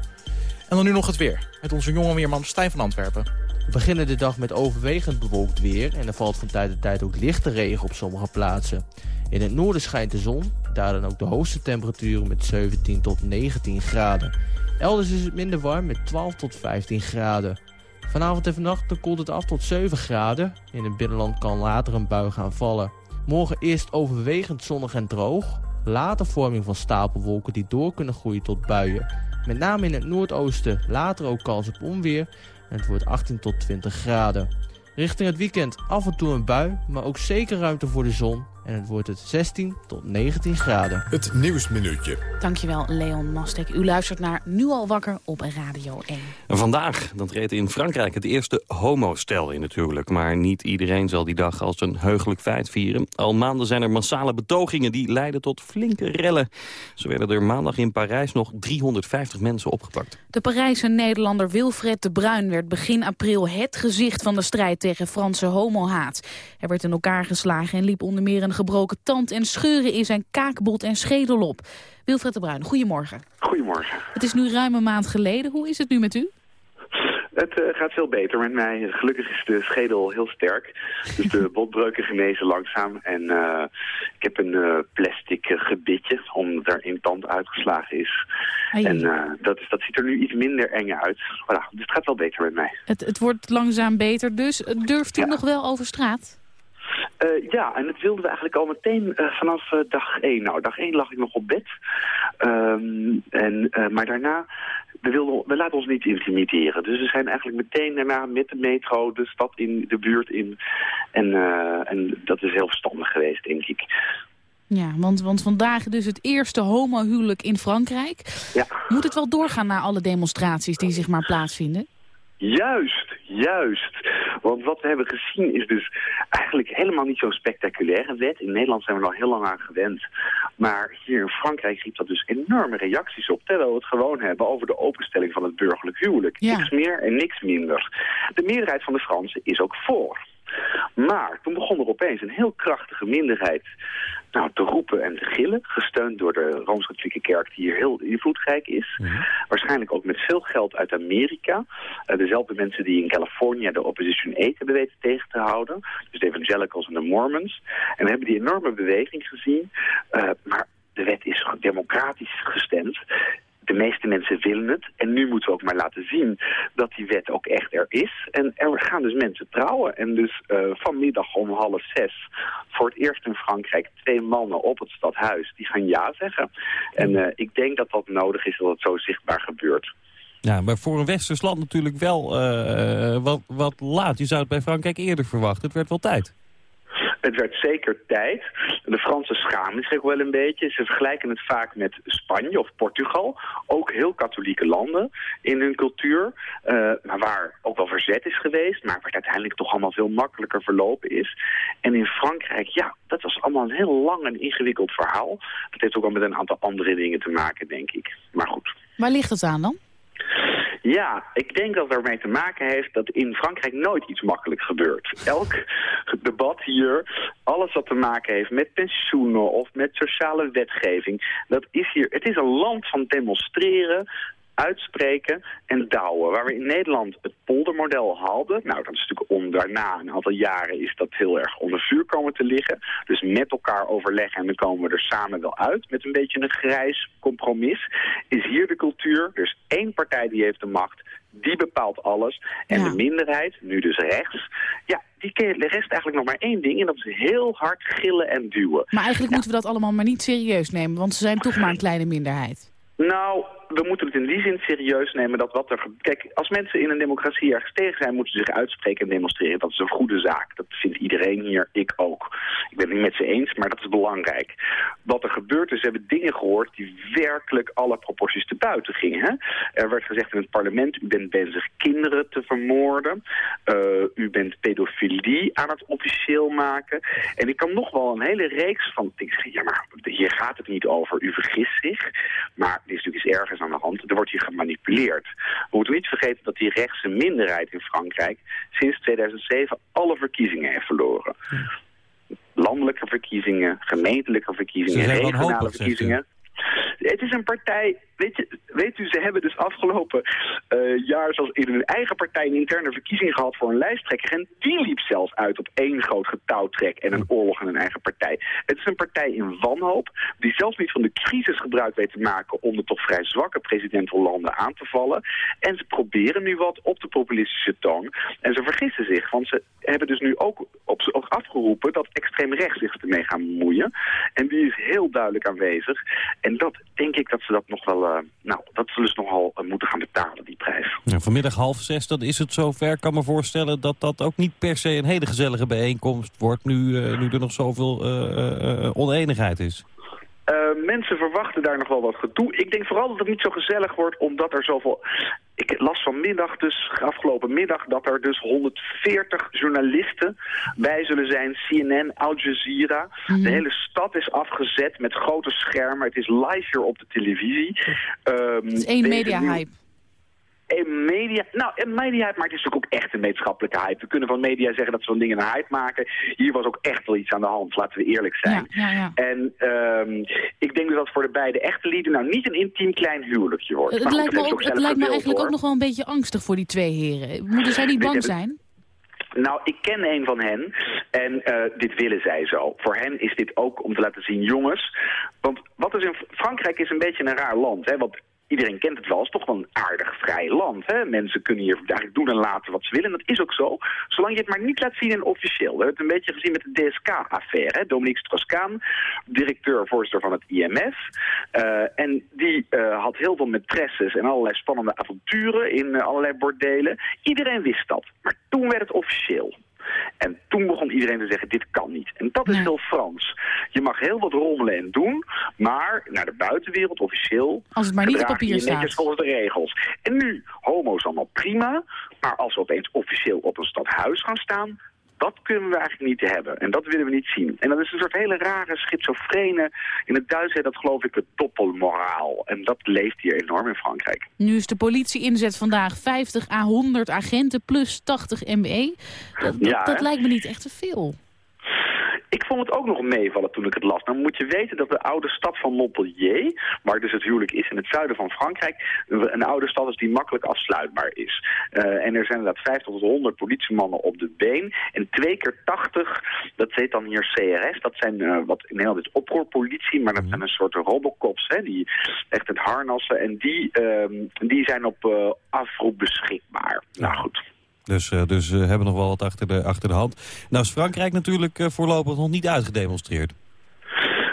En dan nu nog het weer, met onze jonge weerman Stijn van Antwerpen.
We beginnen de dag met overwegend bewolkt weer en er valt van tijd tot tijd ook lichte regen op sommige plaatsen. In het noorden schijnt de zon, daar dan ook de hoogste temperaturen met 17 tot 19 graden. Elders is het minder warm met 12 tot 15 graden. Vanavond en vannacht koelt het af tot 7 graden. In het binnenland kan later een bui gaan vallen. Morgen eerst overwegend zonnig en droog. Later vorming van stapelwolken die door kunnen groeien tot buien. Met name in het noordoosten later ook kans op onweer. En het wordt 18 tot 20 graden. Richting het weekend af en toe een bui, maar ook zeker ruimte voor de zon. En het wordt het 16 tot 19 graden.
Het Nieuwsminuutje.
Dankjewel, Leon Mastek. U luistert naar Nu al wakker op Radio 1.
Vandaag dan treedt in Frankrijk het eerste homostel in natuurlijk. Maar niet iedereen zal die dag als een heugelijk feit vieren. Al maanden zijn er massale betogingen die leiden tot flinke rellen. Zo werden er maandag in Parijs nog 350 mensen opgepakt.
De Parijse Nederlander Wilfred de Bruin werd begin april het gezicht van de strijd tegen Franse homohaat. Hij werd in elkaar geslagen en liep onder meer een gebroken tand en scheuren in zijn kaakbot en schedel op. Wilfred de Bruin, goedemorgen.
Goedemorgen.
Het is nu ruim een maand geleden. Hoe is het nu met u?
Het eh, gaat veel beter met mij. Gelukkig is de schedel heel sterk. Dus de botbreuken genezen langzaam. En eh, ik heb een eh, plastic gebitje, omdat er een tand uitgeslagen is.
Ai.
En dat, is, dat ziet er nu iets minder eng uit. Voilà, dus het gaat wel beter met mij.
Het, het wordt langzaam beter, dus durft u nog wel over straat?
Uh, ja, en dat wilden we eigenlijk al meteen uh, vanaf uh, dag 1. Nou, dag 1 lag ik nog op bed. Um, en, maar daarna, we, wilden, we laten ons niet intimideren. Dus we zijn eigenlijk meteen daarna met de metro de stad in, de buurt in. En, en dat is heel verstandig geweest, denk ik.
Ja, want, want vandaag dus het eerste homohuwelijk in Frankrijk.
Ja.
Moet het wel doorgaan na alle demonstraties die zich maar plaatsvinden?
Juist, juist. Want wat we hebben gezien is dus eigenlijk helemaal niet zo'n spectaculaire wet. In Nederland zijn we er al heel lang aan gewend. Maar hier in Frankrijk riep dat dus enorme reacties op. Terwijl we het gewoon hebben over de openstelling van het burgerlijk huwelijk.
Ja.
Niks meer en niks minder. De meerderheid van de Fransen is ook voor. Maar toen begon er opeens een heel krachtige minderheid nou, te roepen en te gillen. Gesteund door de Rooms-Katholieke Kerk die hier heel invloedrijk is.
Mhm.
Waarschijnlijk ook met veel geld uit Amerika. Uh, dezelfde mensen die in Californië de Opposition 8 hebben weten tegen te houden. Dus de evangelicals en de Mormons. En we hebben die enorme beweging gezien. Uh, maar de wet is democratisch gestemd de meeste mensen willen het. En nu moeten we ook maar laten zien dat die wet ook echt er is. En er gaan dus mensen trouwen. En dus uh, vanmiddag om half zes voor het eerst in Frankrijk twee mannen op het stadhuis die gaan ja zeggen. En uh, ik denk dat dat nodig is dat het zo zichtbaar gebeurt.
Ja, maar voor een westers land natuurlijk wel uh, wat, wat laat. Je zou het bij Frankrijk eerder verwachten. Het werd wel tijd.
Het werd zeker tijd. De Fransen schamen zich wel een beetje. Ze vergelijken het vaak met Spanje of Portugal. Ook heel katholieke landen in hun cultuur. Uh, maar waar ook wel verzet is geweest. Maar waar het uiteindelijk toch allemaal veel makkelijker verlopen is. En in Frankrijk, ja, dat was allemaal een heel lang en ingewikkeld verhaal. Dat heeft ook wel met een aantal andere dingen te maken, denk ik. Maar goed.
Waar ligt het aan dan?
Ja, ik denk dat het ermee te maken heeft dat in Frankrijk nooit iets makkelijk gebeurt. Elk debat hier, alles wat te maken heeft met pensioenen of met sociale wetgeving, dat is hier, het is een land van demonstreren, uitspreken en douwen. Waar we in Nederland het poldermodel hadden, nou dat is natuurlijk om daarna een aantal jaren is dat heel erg onder vuur komen te liggen. Dus met elkaar overleggen en dan komen we er samen wel uit met een beetje een grijs compromis. Is hier de cultuur, is één partij die heeft de macht, die bepaalt alles. En
Ja.
de minderheid, nu dus rechts, ja, die rest eigenlijk nog maar één ding en dat is heel hard gillen en duwen.
Maar eigenlijk moeten we dat allemaal maar niet serieus nemen, want ze zijn toch maar een kleine minderheid.
Nou, we moeten het in die zin serieus nemen dat wat er... Kijk, als mensen in een democratie ergens tegen zijn, moeten ze zich uitspreken en demonstreren. Dat is een goede zaak. Dat vindt iedereen hier, ik ook. Ik ben het niet met ze eens, maar dat is belangrijk. Wat er gebeurt is, we hebben dingen gehoord die werkelijk alle proporties te buiten gingen. Hè? Er werd gezegd in het parlement, u bent bezig kinderen te vermoorden. Uh, u bent pedofilie aan het officieel maken. En ik kan nog wel een hele reeks van dingen zeggen. Ja, maar hier gaat het niet over. U vergist zich. Maar er is natuurlijk iets aan de hand. Er wordt hier gemanipuleerd. We moeten niet vergeten dat die rechtse minderheid in Frankrijk... sinds 2007 alle verkiezingen heeft verloren. Landelijke verkiezingen, gemeentelijke verkiezingen, regionale
wanhopig,
verkiezingen. Het is een partij, weet, weet u, ze hebben dus afgelopen uh, jaar zoals in hun eigen partij een interne verkiezing gehad voor een lijsttrekker. En die liep zelfs uit op één groot getouwtrek en een oorlog in hun eigen partij. Het is een partij in wanhoop die zelfs niet van de crisis gebruik weet te maken om de toch vrij zwakke president Hollande aan te vallen. En ze proberen nu wat op de populistische toon. En ze vergissen zich, want ze hebben dus nu ook, op, ook afgeroepen dat extreem rechts zich ermee gaan bemoeien. En die is heel duidelijk aanwezig. En dat denk ik dat ze dat nog wel eh, nou, dat zullen ze nogal eh, moeten gaan betalen, die prijs.
Vanmiddag half zes, dan is het zover. Ik kan me voorstellen dat dat ook niet per se een hele gezellige bijeenkomst wordt... nu, eh, nu er nog zoveel eh, eh, oneenigheid is.
Eh, mensen verwachten daar nog wel wat gedoe. Ik denk vooral dat het niet zo gezellig wordt, omdat er zoveel... Ik las vanmiddag dus, afgelopen middag, dat er dus 140 journalisten bij zullen zijn. CNN, Al Jazeera.
Mhm.
De hele stad is afgezet met grote schermen. Het is live hier op de televisie. Ehm,
Het is één
deze
media-hype.
Een media, nou, media hype, maar het is natuurlijk ook echt een wetenschappelijke hype. We kunnen van media zeggen dat ze van dingen een hype maken. Hier was ook echt wel iets aan de hand, laten we eerlijk zijn.
Ja, ja, ja.
En ehm, ik denk dat dat voor de beide echte lieden nou niet een intiem klein huwelijkje wordt.
Het
Maar goed,
lijkt me, ook, het lijkt me eigenlijk ook nog wel een beetje angstig voor die twee heren. Moeten zij niet bang zijn?
Nou, ik ken een van hen en eh, dit willen zij zo. Voor hen is dit ook om te laten zien, jongens. Want wat is in Frankrijk is een beetje een raar land, hè? Want iedereen kent het wel, het is toch wel een aardig vrij land. Hè? Mensen kunnen hier eigenlijk doen en laten wat ze willen. En dat is ook zo, zolang je het maar niet laat zien in officieel. We hebben het een beetje gezien met de DSK-affaire. Dominique Strauss-Kaan, directeur, voorzitter van het IMF. Eh, en die eh, had heel veel maîtresses en allerlei spannende avonturen in eh, allerlei bordelen. Iedereen wist dat, maar toen werd het officieel. En toen begon iedereen te zeggen, dit kan niet. En dat is heel Frans. Je mag heel wat rommelen en doen, maar naar de buitenwereld officieel...
Als het maar niet op
je
papier
je netjes
staat.
volgens de regels. En nu, homo's allemaal prima, maar als we opeens officieel op een stadhuis gaan staan... Dat kunnen we eigenlijk niet hebben. En dat willen we niet zien. En dat is een soort hele rare schizofrene... In het Duits heet dat geloof ik het doppelmoraal. En dat leeft hier enorm in Frankrijk.
Nu is de politie inzet vandaag 50 à 100 agenten plus 80 ME. Dat, dat,
Ja,
dat lijkt me niet echt te veel.
Ik vond het ook nog meevallen toen ik het las. Nou moet je weten dat de oude stad van Montpellier, waar dus het huwelijk is in het zuiden van Frankrijk, een oude stad is die makkelijk afsluitbaar is. Eh, en er zijn inderdaad 50 tot 100 politiemannen op de been. En twee keer 80, dat heet dan hier CRS, dat zijn eh, wat in Nederland is oproerpolitie, maar dat zijn een soort robocops, hè, die echt het harnassen. En die, ehm, die zijn op eh, afroep beschikbaar. Nou goed.
Dus, eh, dus eh, hebben nog wel wat achter de, achter de hand. Nou is Frankrijk natuurlijk eh, voorlopig nog niet uitgedemonstreerd.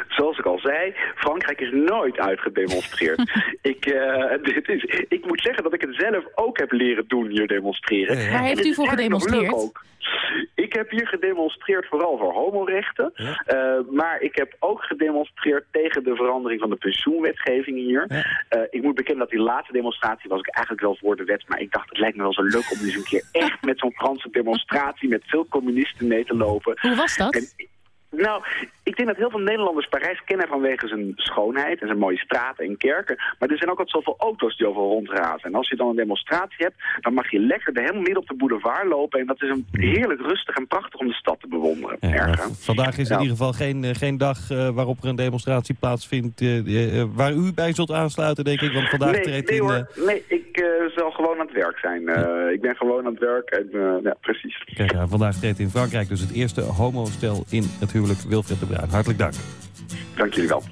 Zoals ik al zei, Frankrijk is nooit uitgedemonstreerd. ik, eh, dit is, ik moet zeggen dat ik het zelf ook heb leren doen, hier demonstreren.
Waar
En
heeft u voor gedemonstreerd?
ook. Ik heb hier gedemonstreerd vooral voor homorechten. Eh, maar ik heb ook gedemonstreerd tegen de verandering van de pensioenwetgeving hier. Eh, ik moet bekennen dat die laatste demonstratie was ik eigenlijk wel voor de wet. Maar ik dacht, het lijkt me wel zo leuk om eens een keer echt met zo'n Franse demonstratie met veel communisten mee te lopen.
Hoe was dat?
En- nou, ik denk dat heel veel Nederlanders Parijs kennen vanwege zijn schoonheid en zijn mooie straten en kerken. Maar er zijn ook altijd zoveel auto's die over rondrazen. En als je dan een demonstratie hebt, dan mag je lekker er helemaal midden op de boulevard lopen. En dat is een heerlijk rustig en prachtig om de stad te bewonderen.
Ja, vandaag is in ieder geval geen, eh, geen dag eh, waarop er een demonstratie plaatsvindt... eh, waar u bij zult aansluiten, denk ik. Want vandaag
nee,
treedt
nee
in...
hoor, nee, ik zal gewoon aan het werk zijn. Ik ben gewoon aan het werk en ja, precies.
kijk, vandaag treedt in Frankrijk dus het eerste homostel in het huwelijk Wilfred de Bruin. Hartelijk dank.
Dank jullie wel.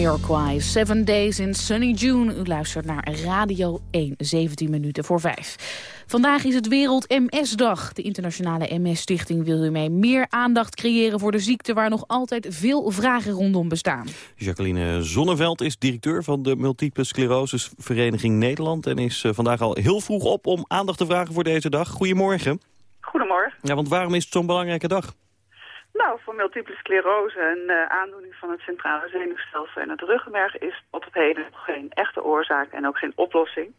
Jamiroquai, Seven Days in Sunny June. U luistert naar Radio 1, 17 minuten voor 5. Vandaag is het Wereld MS-dag. De internationale MS-stichting wil hiermee meer aandacht creëren voor de ziekte... waar nog altijd veel vragen rondom bestaan.
Jacqueline Zonneveld is directeur van de Multiple Sclerosis Vereniging Nederland... en is eh, vandaag al heel vroeg op om aandacht te vragen voor deze dag. Goedemorgen.
Goedemorgen.
Ja, want waarom is het zo'n belangrijke dag?
Nou, voor multiple sclerose, een eh, aandoening van het centrale zenuwstelsel en het ruggenmerg, is tot op heden nog geen echte oorzaak en ook geen oplossing.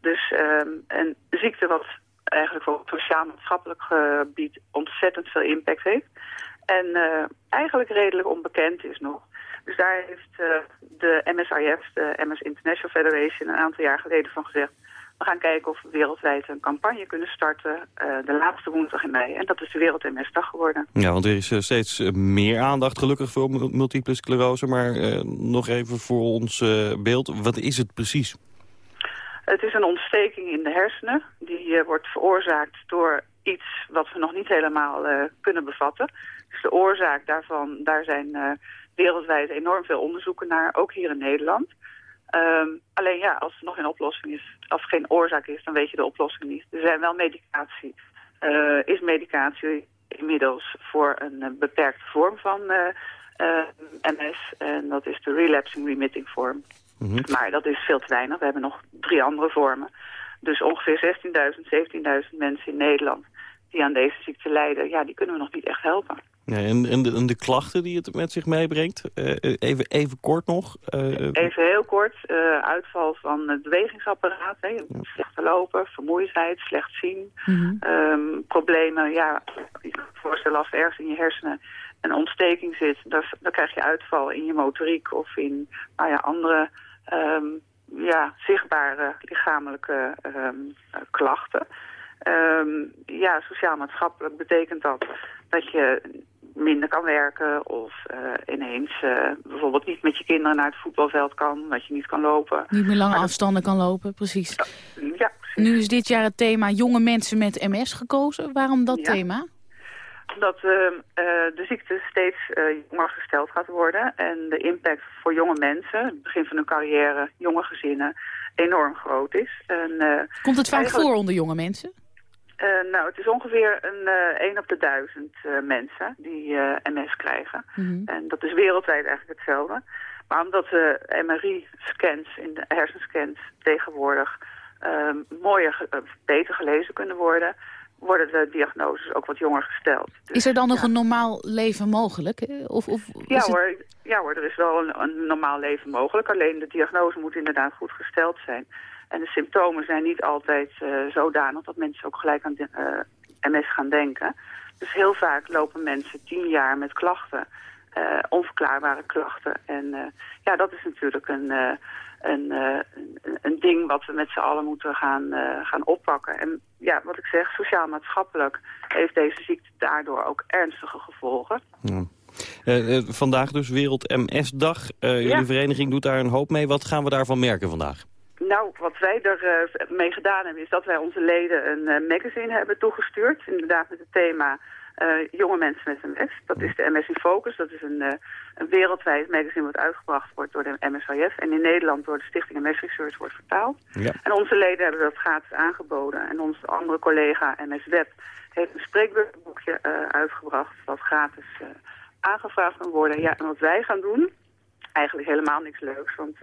Dus ehm, een ziekte wat eigenlijk voor het sociaal-maatschappelijk gebied ontzettend veel impact heeft. En eh, eigenlijk redelijk onbekend is nog. Dus daar heeft eh, de MSIF, de MS International Federation, een aantal jaar geleden van gezegd... we gaan kijken of we wereldwijd een campagne kunnen starten eh, de laatste woensdag in mei. En dat is de Wereld MS-dag geworden.
Ja, want er is eh, steeds eh, meer aandacht gelukkig voor mul- multiple sclerose. Maar nog even voor ons beeld, wat is het precies?
Het is een ontsteking in de hersenen. Die wordt veroorzaakt door iets wat we nog niet helemaal kunnen bevatten. Dus de oorzaak daarvan, daar zijn wereldwijd enorm veel onderzoeken naar, ook hier in Nederland. Ehm, alleen ja, als er nog geen oplossing is, als er geen oorzaak is, dan weet je de oplossing niet. Er zijn wel medicatie. Eh, is medicatie inmiddels voor een eh, beperkte vorm van eh, MS. En dat is de relapsing remitting vorm. Maar dat is veel te weinig. We hebben nog drie andere vormen. Dus ongeveer 16.000, 17.000 mensen in Nederland die aan deze ziekte lijden, ja, die kunnen we nog niet echt helpen.
Ja, en, en, de, en de klachten die het met zich meebrengt? Eh, even, even kort nog. eh,
Even heel kort, eh, uitval van het bewegingsapparaat, hè, slecht lopen, vermoeidheid, slecht zien, ehm, problemen, ja, je kan je voorstellen als er ergens in je hersenen een ontsteking zit, dan, dan krijg je uitval in je motoriek of in nou ja, andere ehm, ja, zichtbare lichamelijke ehm, eh, klachten. Ehm, ja, sociaal-maatschappelijk betekent dat dat je minder kan werken of eh, ineens eh, bijvoorbeeld niet met je kinderen naar het voetbalveld kan, dat je niet kan lopen.
Niet meer lange afstanden kan lopen, precies.
Ja,
Nu is dit jaar het thema jonge mensen met MS gekozen. Waarom dat
Ja.
thema?
dat ehm, eh, de ziekte steeds jonger gesteld gaat worden en de impact voor jonge mensen, het begin van hun carrière, jonge gezinnen, enorm groot is. En,
Komt het vaak
eigenlijk-
voor onder jonge mensen?
Eh, nou, het is ongeveer een eh 1 op de duizend eh, mensen die MS krijgen.
Mhm.
En dat is wereldwijd eigenlijk hetzelfde. Maar omdat de MRI-scans, in de hersenscans tegenwoordig ehm, mooier, beter gelezen kunnen worden, worden de diagnoses ook wat jonger gesteld. Dus,
Is er dan nog een normaal leven mogelijk? Of, of
ja
het-
hoor, ja hoor, er is wel een, een normaal leven mogelijk. Alleen de diagnose moet inderdaad goed gesteld zijn. En de symptomen zijn niet altijd eh, zodanig dat mensen ook gelijk aan de, eh, MS gaan denken. Dus heel vaak lopen mensen tien jaar met klachten, eh, onverklaarbare klachten. En ja, dat is natuurlijk een, een, een, ding wat we met z'n allen moeten gaan, gaan oppakken. En ja, wat ik zeg, sociaal-maatschappelijk heeft deze ziekte daardoor ook ernstige gevolgen.
Ja. Vandaag dus Wereld MS-dag. Jullie vereniging doet daar een hoop mee. Wat gaan we daarvan merken vandaag?
Nou, wat wij er eh, mee gedaan hebben is dat wij onze leden een eh, magazine hebben toegestuurd. Inderdaad met het thema eh, jonge mensen met MS. Dat is de MS in Focus. Dat is een, een wereldwijd magazine wat uitgebracht wordt door de MSIF. En in Nederland door de Stichting MS Research wordt vertaald.
Ja.
En onze leden hebben dat gratis aangeboden. En onze andere collega MS Web heeft een spreekboekje uitgebracht wat gratis aangevraagd kan worden. Ja, en wat wij gaan doen, eigenlijk helemaal niks leuks. Want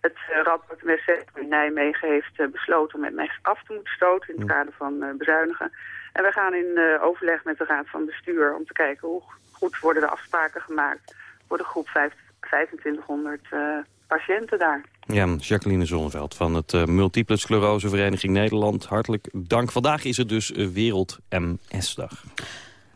het uh, Radboud MS in Nijmegen heeft eh, besloten om MS af te moeten stoten in het kader van eh, bezuinigen. En wij gaan in eh, overleg met de Raad van Bestuur om te kijken hoe goed worden de afspraken gemaakt voor de groep vijf- 2500 eh, patiënten daar.
Ja, Jacqueline Zonneveld van het eh, Multiple Sclerose Vereniging Nederland. Hartelijk dank. Vandaag is het dus eh, Wereld MS-dag.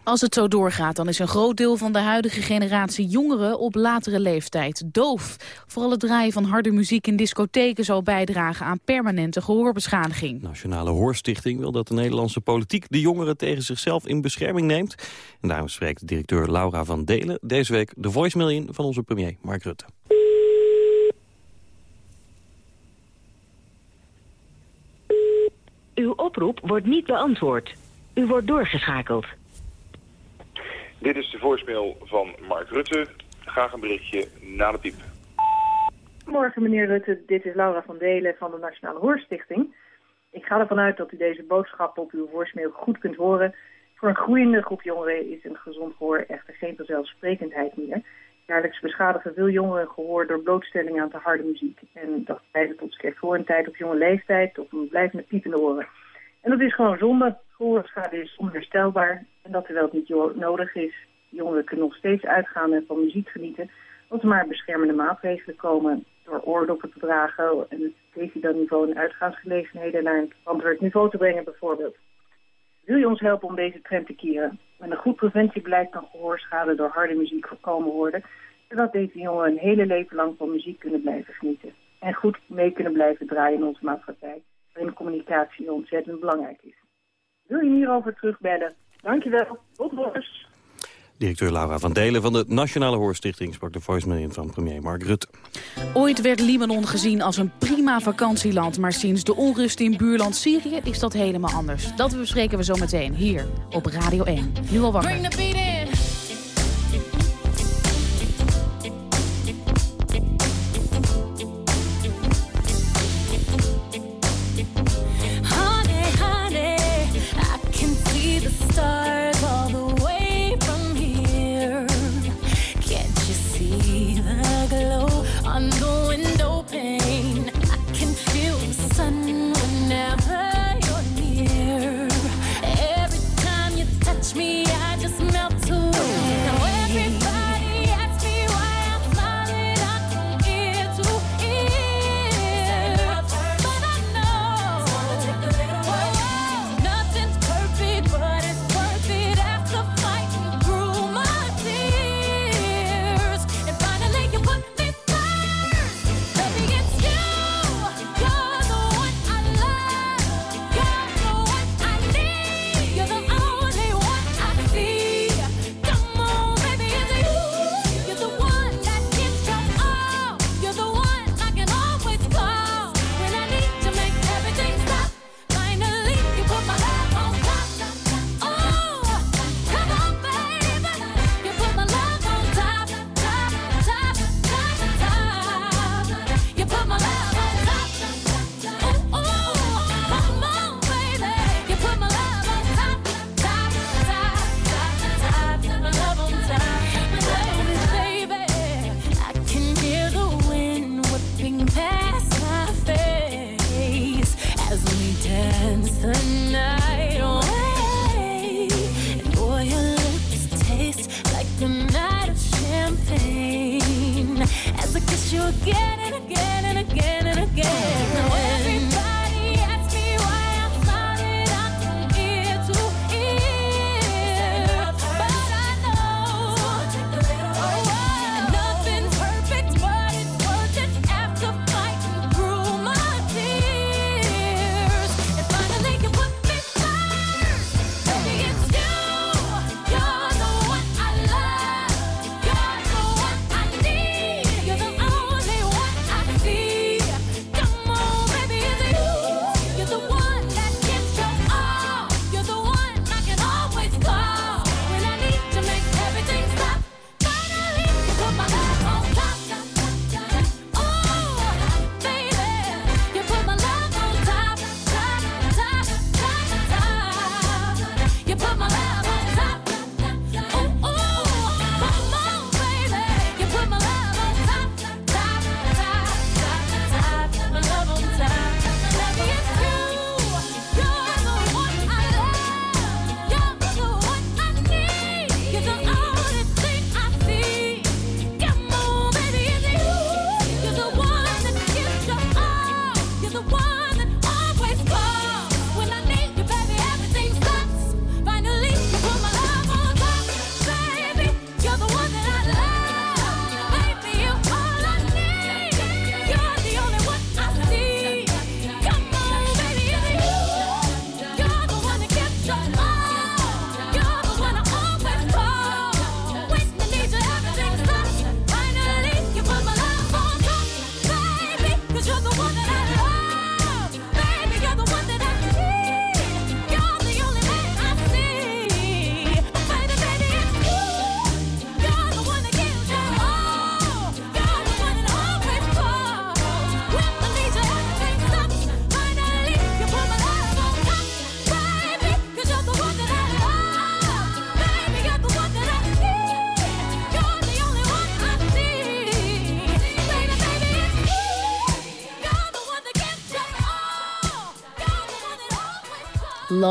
Als het zo doorgaat, dan is een groot deel van de huidige generatie jongeren op latere leeftijd doof. Vooral het draaien van harde muziek in discotheken zal bijdragen aan permanente gehoorbeschadiging.
Nationale Hoorstichting wil dat de Nederlandse politiek de jongeren tegen zichzelf in bescherming neemt. En daarom spreekt directeur Laura van Delen deze week de voicemail in van onze premier Mark Rutte.
Uw oproep wordt niet beantwoord. U wordt doorgeschakeld.
Dit is de voicemail van Mark Rutte. Graag een berichtje na de piep.
Morgen, meneer Rutte. Dit is Laura van Delen van de Nationale Hoorstichting. Ik ga ervan uit dat u deze boodschap op uw voicemail goed kunt horen. Voor een groeiende groep jongeren is een gezond gehoor echter geen vanzelfsprekendheid meer. Jaarlijks beschadigen veel jongeren gehoor door blootstelling aan te harde muziek. En dat leidt tot slechthoorendheid op jonge leeftijd of een blijvende piepende oren. En dat is gewoon zonde. Gehoorschade is onherstelbaar. En dat terwijl het niet nodig is. Jongeren kunnen nog steeds uitgaan en van muziek genieten. Als er maar beschermende maatregelen komen door oordoppen te dragen en het decibelniveau in uitgaansgelegenheden naar een verantwoord niveau te brengen bijvoorbeeld. Wil je ons helpen om deze trend te keren? Met een goed preventiebeleid kan gehoorschade door harde muziek voorkomen worden, zodat deze jongeren een hele leven lang van muziek kunnen blijven genieten. En goed mee kunnen blijven draaien in onze maatschappij, waarin communicatie ontzettend belangrijk is. Wil je hierover terugbellen? Dankjewel. Tot morgen.
Directeur Laura van Delen van de Nationale Hoorstichting sprak de voicemail in van premier Mark Rutte.
Ooit werd Libanon gezien als een prima vakantieland... maar sinds de onrust in buurland Syrië is dat helemaal anders. Dat bespreken we zo meteen hier op Radio 1. Nu al wakker.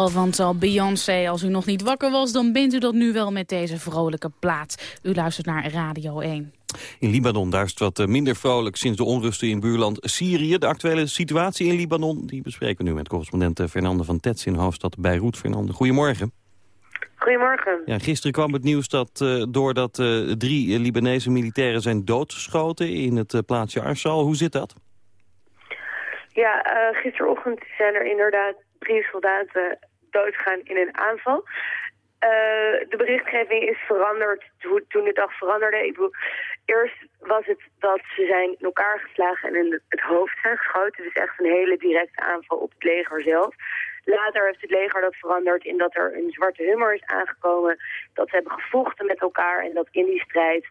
Love
aantal Beyoncé. Als u nog niet wakker was, dan bent u dat nu wel met deze vrolijke plaat. U luistert naar Radio 1.
In Libanon, daar is het wat eh, minder vrolijk sinds de onrusten in buurland Syrië. De actuele situatie in Libanon, die bespreken we nu met correspondent eh, Fernande van Tets in hoofdstad Beirut. Fernande, goedemorgen.
Goedemorgen.
Ja, gisteren kwam het nieuws dat uh, doordat uh, drie Libanese militairen zijn doodgeschoten in het uh, plaatsje Arsal. Hoe zit dat?
Ja, gisterochtend zijn er inderdaad drie soldaten doodgegaan in een aanval. de berichtgeving is veranderd toen de dag veranderde. Ik bedoel, eerst was het dat ze zijn in elkaar geslagen en in het hoofd zijn geschoten. Dus echt een hele directe aanval op het leger zelf. Later heeft het leger dat veranderd in dat er een zwarte hummer is aangekomen. Dat ze hebben gevochten met elkaar en dat in die strijd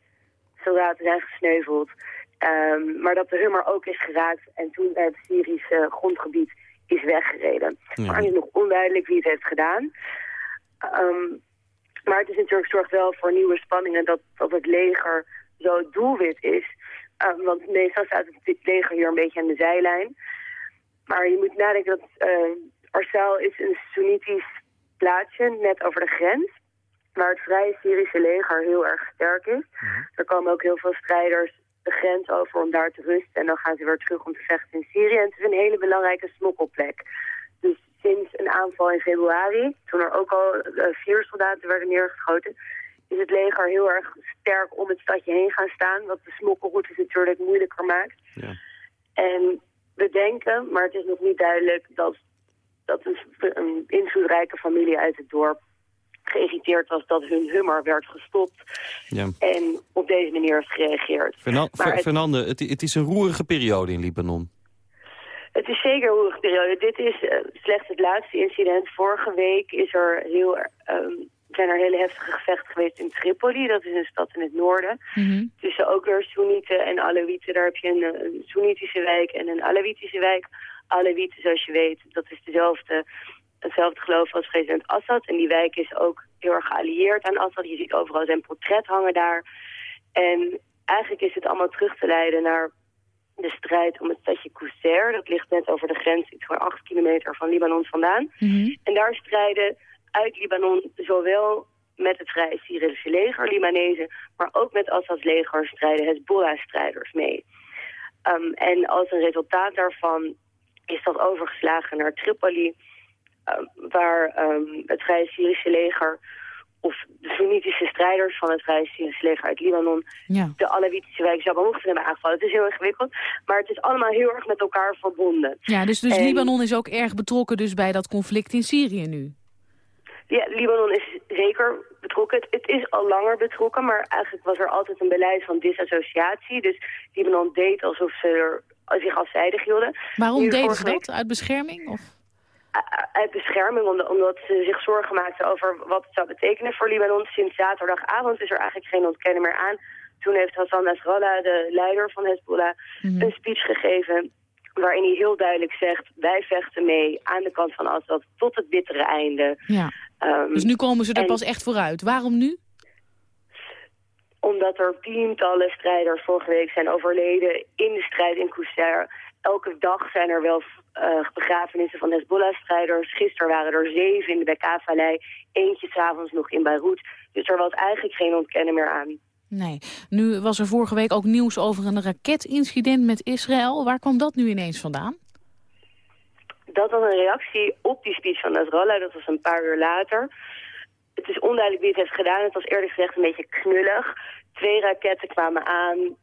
soldaten zijn gesneuveld. Um, maar dat de hummer ook is geraakt en toen het Syrische grondgebied is weggereden. Ja. Maar het is nog onduidelijk wie het heeft gedaan. Um, maar het is natuurlijk zorgt wel voor nieuwe spanningen dat, dat het leger zo het doelwit is. Um, want meestal staat het leger hier een beetje aan de zijlijn. Maar je moet nadenken dat uh, Arsal is een Soenitisch plaatsje net over de grens. Waar het Vrije Syrische leger heel erg sterk is. Mm. Er komen ook heel veel strijders de grens over om daar te rusten. En dan gaan ze weer terug om te vechten in Syrië. En het is een hele belangrijke smokkelplek. Dus sinds een aanval in februari, toen er ook al uh, vier soldaten werden neergeschoten... is het leger heel erg sterk om het stadje heen gaan staan. Wat de smokkelroutes natuurlijk moeilijker maakt. Ja. En we denken, maar het is nog niet duidelijk... dat, dat een, een invloedrijke familie uit het dorp geïrriteerd was dat hun hummer werd gestopt. Ja. En op deze manier heeft gereageerd.
Fernan maar het, Fernande, het, het, is een roerige periode in Libanon.
Het is zeker een roerige periode. Dit is uh, slechts het laatste incident. Vorige week is er heel, um, zijn er hele heftige gevechten geweest in Tripoli. Dat is een stad in het noorden. Mm -hmm. Tussen ook weer Soenieten en Alawieten. Daar heb je een, een Soenitische wijk en een Alawitische wijk. Alawieten, zoals je weet, dat is dezelfde hetzelfde geloof als president Assad. En die wijk is ook heel erg geallieerd aan Assad. Je ziet overal zijn portret hangen daar. En eigenlijk is het allemaal terug te leiden naar de strijd om het stadje Qusair. Dat ligt net over de grens, iets van acht kilometer van Libanon vandaan. Mm -hmm. En daar strijden uit Libanon zowel met het Vrije Syrische leger, Libanezen, maar ook met Assads leger strijden Hezbollah-strijders mee. Um, en als een resultaat daarvan is dat overgeslagen naar Tripoli... Uh, waar um, het Vrije Syrische leger of de Soenitische strijders van het Vrije Syrische leger uit Libanon ja. de Alawitische wijk Jabal mochten hebben aangevallen. Het is heel ingewikkeld, maar het is allemaal heel erg met elkaar verbonden.
Ja, dus, dus en, Libanon is ook erg betrokken dus bij dat conflict in Syrië nu?
Ja, Libanon is zeker betrokken. Het, het, is al langer betrokken, maar eigenlijk was er altijd een beleid van disassociatie. Dus Libanon deed alsof ze er, zich afzijdig hielden.
Waarom deden ze dat? Uit bescherming? Of?
Uit bescherming, omdat ze zich zorgen maakten over wat het zou betekenen voor Libanon. Sinds zaterdagavond is er eigenlijk geen ontkennen meer aan. Toen heeft Hassan Nasrallah, de leider van Hezbollah, mm -hmm. een speech gegeven waarin hij heel duidelijk zegt, wij vechten mee aan de kant van Assad tot het bittere einde.
Ja. Um, dus nu komen ze er en, pas echt vooruit. Waarom nu?
Omdat er tientallen strijders vorige week zijn overleden in de strijd in Qusair. Elke dag zijn er wel uh, begrafenissen van Hezbollah-strijders. Gisteren waren er zeven in de Bekaa-vallei. Eentje s'avonds nog in Beirut. Dus er was eigenlijk geen ontkennen meer aan.
Nee. Nu was er vorige week ook nieuws over een raketincident met Israël. Waar kwam dat nu ineens vandaan?
Dat was een reactie op die speech van Nasrallah. Dat was een paar uur later. Het is onduidelijk wie het heeft gedaan. Het was eerlijk gezegd een beetje knullig. Twee raketten kwamen aan.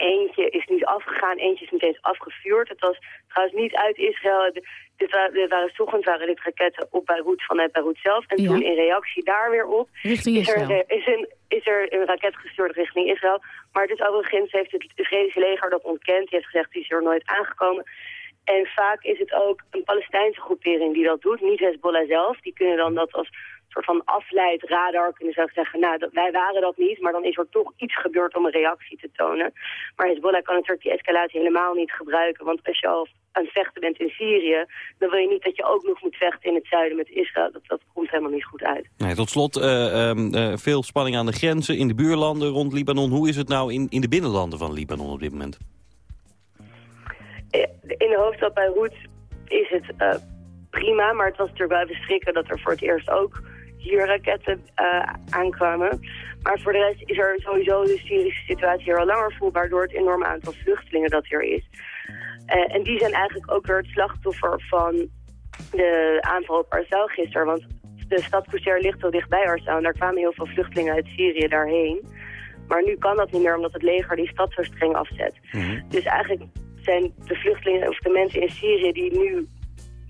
Eentje is niet afgegaan, eentje is meteen afgevuurd. Het was trouwens niet uit Israël. Dit waren, waren, ochtends waren dit raketten op Beirut vanuit Beirut zelf. En ja. toen in reactie daar weer op
richting
is, er, is, een, is er een raket gestuurd richting Israël. Maar dus overigens heeft het Israëlische leger dat ontkend. Die heeft gezegd, die is er nooit aangekomen. En vaak is het ook een Palestijnse groepering die dat doet. Niet Hezbollah zelf. Die kunnen dan dat als soort van afleidradar kunnen ze zeggen, nou, dat, wij waren dat niet, maar dan is er toch iets gebeurd om een reactie te tonen. Maar Hezbollah kan natuurlijk die escalatie helemaal niet gebruiken, want als je al aan het vechten bent in Syrië, dan wil je niet dat je ook nog moet vechten in het zuiden met Israël. Dat, dat komt helemaal niet goed uit.
Nee, tot slot, uh, uh, veel spanning aan de grenzen, in de buurlanden rond Libanon. Hoe is het nou in, in de binnenlanden van Libanon op dit moment?
In de hoofdstad Beirut is het prima. Maar het was natuurlijk wel even schrikken dat er voor het eerst ook hier raketten eh, aankwamen. Maar voor de rest is er sowieso de Syrische situatie hier al langer voelbaar... door het enorme aantal vluchtelingen dat hier is. Eh, en die zijn eigenlijk ook weer het slachtoffer van de aanval op Arsau gisteren. Want de stad Qusair ligt heel dichtbij Arsau en daar kwamen heel veel vluchtelingen uit Syrië daarheen. Maar nu kan dat niet meer omdat het leger die stad zo streng afzet. Dus eigenlijk zijn de vluchtelingen of de mensen in Syrië die nu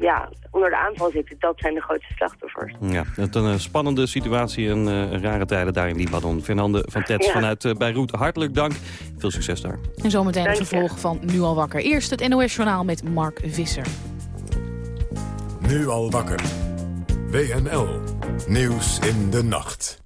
ja, onder de aanval zitten, dat zijn de grootste slachtoffers.
Ja, het een eh, spannende situatie en eh, rare tijden daar in Libanon. Fernande van Tets
Ja.
vanuit eh, Beirut, hartelijk dank. Veel succes daar.
En zometeen het vervolg van Nu al wakker. Eerst het NOS-journaal met Mark Visser.
Nu al wakker. WNL. Nieuws in de nacht.